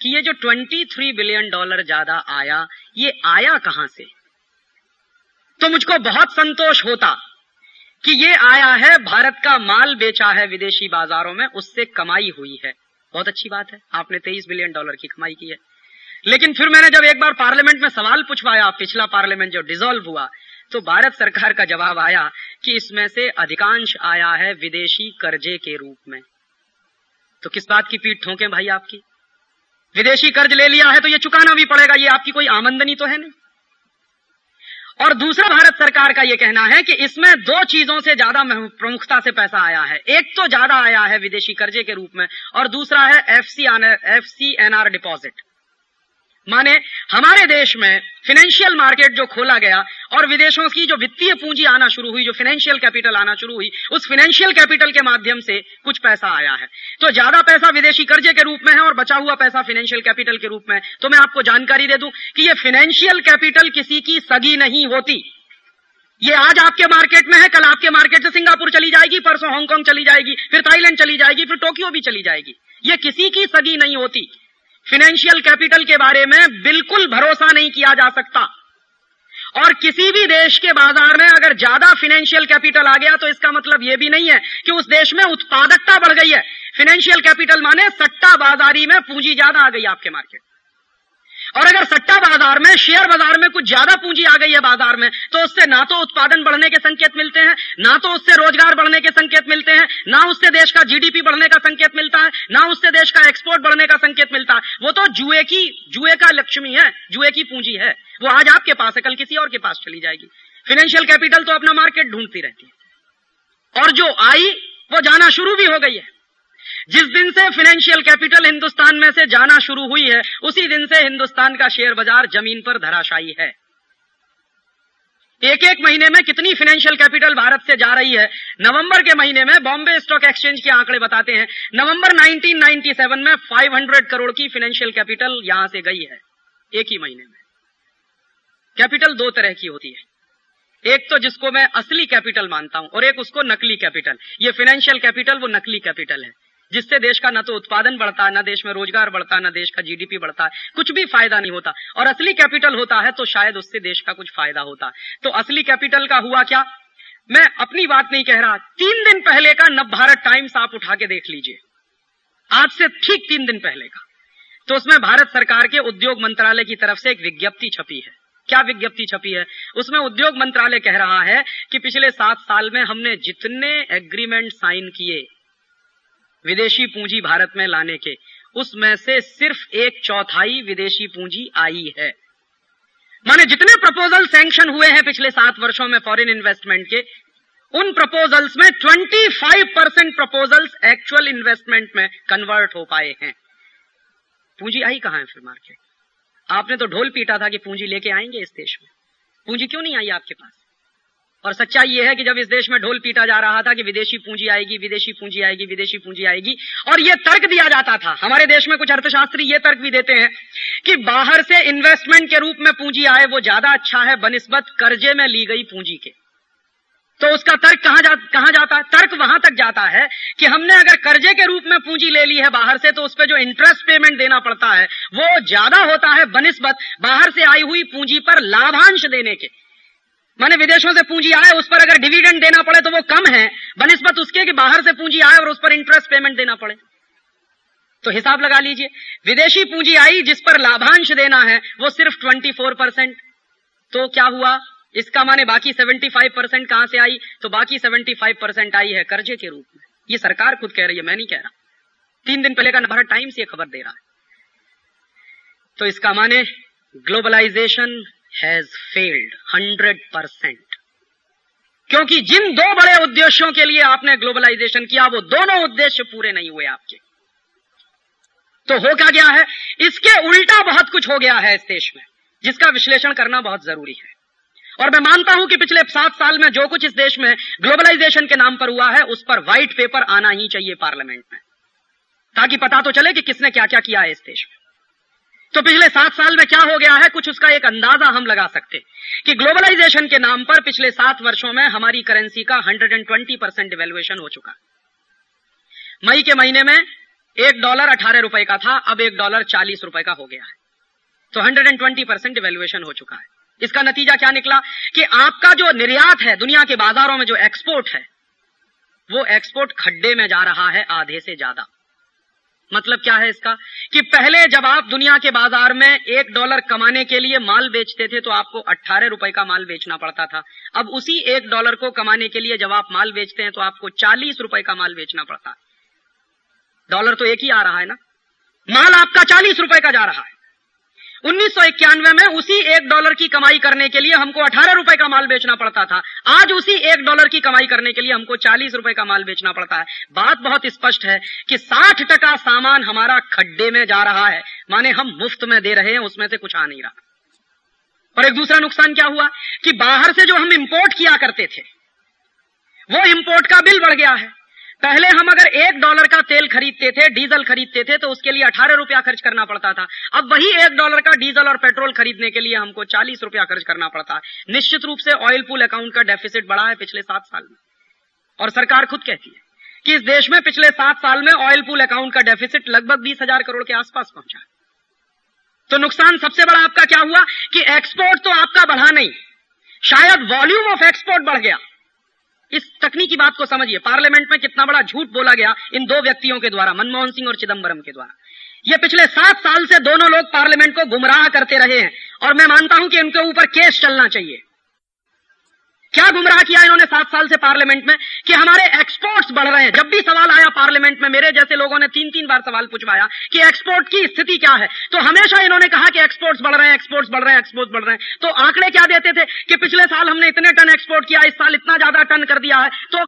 कि ये जो ट्वेंटी थ्री बिलियन डॉलर ज़्यादा आया, ये आया कहाँ से? तो मुझको बहुत संतोष होता कि ये आया है, भारत का माल बेचा है विदेशी बाजारों में, उससे कमाई हुई है। बहुत अच्छी बात है। आपने तेईस बिलियन डॉलर की कमाई की है। लेकिन फिर मैंने जब एक बार पार्लियामेंट में सवाल पूछवाया, पिछला पार्लियामेंट जो डिसॉल्व हुआ तो भारत सरकार का जवाब आया कि इसमें से अधिकांश आया है विदेशी कर्जे के रूप में। तो किस बात की पीठ ठोंके भाई आपकी? विदेशी कर्ज ले लिया है तो ये चुकाना भी पड़ेगा, ये आपकी कोई आमंदनी तो है नहीं। और दूसरा भारत सरकार का यह कहना है कि इसमें दो चीज़ों से ज़्यादा प्रमुखता से पैसा आया है। एक तो ज़्यादा आया है विदेशी कर्जे के रूप में और दूसरा है एफ़ सी एनआर डिपॉजिट माने हमारे देश में फाइनेंशियल मार्केट जो खोला गया और विदेशों की जो वित्तीय पूंजी आना शुरू हुई, जो फाइनेंशियल कैपिटल आना शुरू हुई, उस फाइनेंशियल कैपिटल के माध्यम से कुछ पैसा आया है। तो ज़्यादा पैसा विदेशी कर्जे के रूप में है और बचा हुआ पैसा फाइनेंशियल कैपिटल के रूप में तो मैं आपको जानकारी दे दूँ कि ये फाइनेंशियल कैपिटल किसी की सगी नहीं होती। ये आज आपके मार्केट में है, कल आपके मार्केट से सिंगापुर चली जाएगी, परसों हांगकांग चली जाएगी, फिर थाईलैंड चली जाएगी, फिर टोक्यो भी चली जाएगी। ये किसी की सगी नहीं होती। फिनेंशियल कैपिटल के बारे में बिल्कुल भरोसा नहीं किया जा सकता। और किसी भी देश के बाज़ार में अगर ज़्यादा फाइनेंशियल कैपिटल आ गया तो इसका मतलब यह भी नहीं है कि उस देश में उत्पादकता बढ़ गई है। फाइनेंशियल कैपिटल माने सट्टा बाजारी में पूंजी ज़्यादा आ गई आपके मार्केट और अगर सट्टा बाज़ार में, शेयर बाज़ार में कुछ ज़्यादा पूंजी आ गई है बाज़ार में तो उससे ना तो उत्पादन बढ़ने के संकेत मिलते हैं, ना तो उससे रोज़गार बढ़ने के संकेत मिलते हैं, ना उससे देश का जीडीपी बढ़ने का संकेत मिलता है, ना उससे देश का एक्सपोर्ट बढ़ने का संकेत मिलता है। वो तो जुए की, जुए का लक्ष्मी है, जुए की पूंजी है। वो आज आपके पास है, कल किसी और के पास चली जाएगी। फाइनेंशियल कैपिटल तो अपना मार्केट ढूंढती रहती है। और जो आई, वो जाना शुरू भी हो गई है। जिस दिन से फाइनेंशियल कैपिटल हिंदुस्तान में से जाना शुरू हुई है, उसी दिन से हिंदुस्तान का शेयर बाज़ार ज़मीन पर धराशायी है। एक एक महीने में कितनी फाइनेंशियल कैपिटल भारत से जा रही है? नवंबर के महीने में बॉम्बे स्टॉक एक्सचेंज के आंकड़े बताते हैं। नवंबर 1997 में 500 करोड़ की फाइनेंशियल कैपिटल यहाँ से गई है। एक ही महीने में। कैपिटल दो तरह की होती है। एक तो जिसको मैं असली कैपिटल मानता हूँ और एक उसको नकली कैपिटल ये फाइनेंशियल कैपिटल वो नकली कैपिटल है। जिससे देश का न तो उत्पादन बढ़ता है न देश में रोज़गार बढ़ता है न देश का जीडीपी बढ़ता है कुछ भी फ़ायदा नहीं होता। और असली कैपिटल होता है तो शायद उससे देश का कुछ फ़ायदा होता। है तो असली कैपिटल का हुआ क्या? मैं अपनी बात नहीं कह रहा, तीन दिन पहले का नव भारत टाइम्स आप उठा के देख लीजिए। आज से ठीक तीन दिन पहले का। तो उसमें भारत सरकार के उद्योग मंत्रालय की तरफ़ से एक विज्ञप्ति छपी है। क्या विज्ञप्ति छपी है? उसमें उद्योग मंत्रालय कह रहा है कि पिछले सात साल में हमने जितने एग्रीमेंट साइन किए विदेशी पूंजी भारत में लाने के। उसमें से सिर्फ़ एक चौथाई विदेशी पूंजी आई है। माने जितने प्रपोजल सैंक्शन हुए हैं पिछले सात वर्षों में फॉरेन इन्वेस्टमेंट के, उन प्रपोजल्स में 25 परसेंट प्रपोजल्स एक्चुअल इन्वेस्टमेंट में कन्वर्ट हो पाए हैं। पूंजी आई कहाँ है फिर मार्केट आपने तो ढोल पीटा था कि पूंजी लेके आएँगे इस देश में। पूंजी क्यों नहीं आई आपके पास? और सच्चाई यह है कि जब इस देश में ढोल पीटा जा रहा था कि विदेशी पूंजी आएगी विदेशी पूंजी आएगी विदेशी पूंजी आएगी और यह तर्क दिया जाता था हमारे देश में कुछ अर्थशास्त्री ये तर्क भी देते हैं कि बाहर से इन्वेस्टमेंट के रूप में पूंजी आए वो ज़्यादा अच्छा है बनिस्बत कर्जे में ली गई पूंजी के। तो उसका तर्क कहाँ जा, कहाँ जाता? है तर्क वहाँ तक जाता है कि हमने अगर कर्जे के रूप में पूंजी ले ली है बाहर से तो उस पर जो इंटरेस्ट पेमेंट देना पड़ता है वो ज़्यादा होता है बनिस्बत बाहर से आई हुई पूंजी पर लाभांश देने के। माने विदेशों से पूंजी आए, उस पर अगर डिविडेंड देना पड़े तो वो कम है। बनस्बत उसके कि बाहर से पूंजी आए और उस पर इंटरेस्ट पेमेंट देना पड़े। तो हिसाब लगा लीजिए। विदेशी पूंजी आई जिस पर लाभांश देना है, वो सिर्फ़ 24 परसेंट तो क्या हुआ? इसका माने बाकी 75 परसेंट कहाँ से आई? तो बाकी 75 परसेंट आई है कर्जे के रूप में। ये सरकार खुद कह रही है, मैं नहीं कह रहा। तीन दिन पहले का भारत टाइम्स ये खबर दे रहा है। तो इसका माने globalisation has failed hundred percent क्योंकि जिन दो बड़े उद्देश्यों के लिए आपने ग्लोबलाइजेशन किया, वो दोनों उद्देश्य पूरे नहीं हुए आपके। तो हो क्या गया है? इसके उल्टा बहुत कुछ हो गया है इस देश में, जिसका विश्लेषण करना बहुत ज़रूरी है। और मैं मानता हूँ कि पिछले सात साल में जो कुछ इस देश में ग्लोबलाइजेशन के नाम पर हुआ है, उस पर व्हाइट पेपर आना ही चाहिए पार्लियामेंट में, ताकि पता तो चले कि किसने क्या क्या किया है इस देश में। तो पिछले सात साल में क्या हो गया है? कुछ उसका एक अंदाज़ा हम लगा सकते कि ग्लोबलाइजेशन के नाम पर पिछले सात वर्षों में हमारी करेंसी का 120 परसेंट डिवेल्युएशन हो चुका। मई के महीने में एक डॉलर अठारह रुपए का था, अब एक डॉलर चालीस रुपए का हो गया है। तो 120 परसेंट डिवेल्युएशन हो चुका है। इसका नतीजा क्या निकला? कि आपका जो निर्यात है, दुनिया के बाजारों में जो एक्सपोर्ट है, वो एक्सपोर्ट खड्डे में जा रहा है, आधे से ज़्यादा। मतलब क्या है इसका? कि पहले जब आप दुनिया के बाज़ार में एक डॉलर कमाने के लिए माल बेचते थे तो आपको अट्ठारह रुपए का माल बेचना पड़ता था। अब उसी एक डॉलर को कमाने के लिए जब आप माल बेचते हैं तो आपको चालीस रुपए का माल बेचना पड़ता है। डॉलर तो एक ही आ रहा है ना? माल आपका चालीस रुपए का जा रहा है। उन्नीस सौ इक्यानवे में उसी एक डॉलर की कमाई करने के लिए हमको अठारह रुपए का माल बेचना पड़ता था। आज उसी एक डॉलर की कमाई करने के लिए हमको चालीस रुपए का माल बेचना पड़ता है। बात बहुत स्पष्ट है कि साठ टका सामान हमारा खड्डे में जा रहा है। माने हम मुफ़्त में दे रहे हैं, उसमें से कुछ आ नहीं रहा। और एक दूसरा नुकसान क्या हुआ कि बाहर से जो हम इंपोर्ट किया करते थे, वो इंपोर्ट का बिल बढ़ गया है। पहले हम अगर एक डॉलर का तेल खरीदते थे, डीजल खरीदते थे तो उसके लिए अठारह रुपया खर्च करना पड़ता था। अब वही एक डॉलर का डीजल और पेट्रोल खरीदने के लिए हमको चालीस रुपया खर्च करना पड़ता। है निश्चित रूप से ऑयल पूल अकाउंट का डेफिसिट बढ़ा है पिछले सात साल में। और सरकार खुद कहती है कि इस देश में पिछले सात साल में ऑयल पूल अकाउंट का डेफिसिट लगभग बीस हज़ार करोड़ के आसपास पहुँचा तो नुकसान सबसे बड़ा आपका क्या हुआ कि एक्सपोर्ट तो आपका बढ़ा नहीं। शायद वॉल्यूम ऑफ़ एक्सपोर्ट बढ़ गया। इस तकनीकी बात को समझिए। पार्लियामेंट में कितना बड़ा झूठ बोला गया इन दो व्यक्तियों के द्वारा, मनमोहन सिंह और चिदम्बरम के द्वारा। ये पिछले सात साल से दोनों लोग पार्लियामेंट को गुमराह करते रहे हैं और मैं मानता हूँ कि इनके ऊपर केस चलना चाहिए। क्या गुमराह किया इन्होंने सात साल से पार्लियामेंट में कि हमारे एक्सपोर्ट्स बढ़ रहे हैं? जब भी सवाल आया पार्लियामेंट में, मेरे जैसे लोगों ने तीन तीन बार सवाल पूछवाया कि एक्सपोर्ट की स्थिति क्या है। तो हमेशा इन्होंने कहा कि एक्सपोर्ट्स बढ़ रहे हैं एक्सपोर्ट्स बढ़ रहे हैं एक्सपोर्ट्स बढ़ रहे हैं। तो आंकड़े क्या देते थे कि पिछले साल हमने इतने टन एक्सपोर्ट किया, इस साल इतना ज़्यादा टन कर दिया है? तो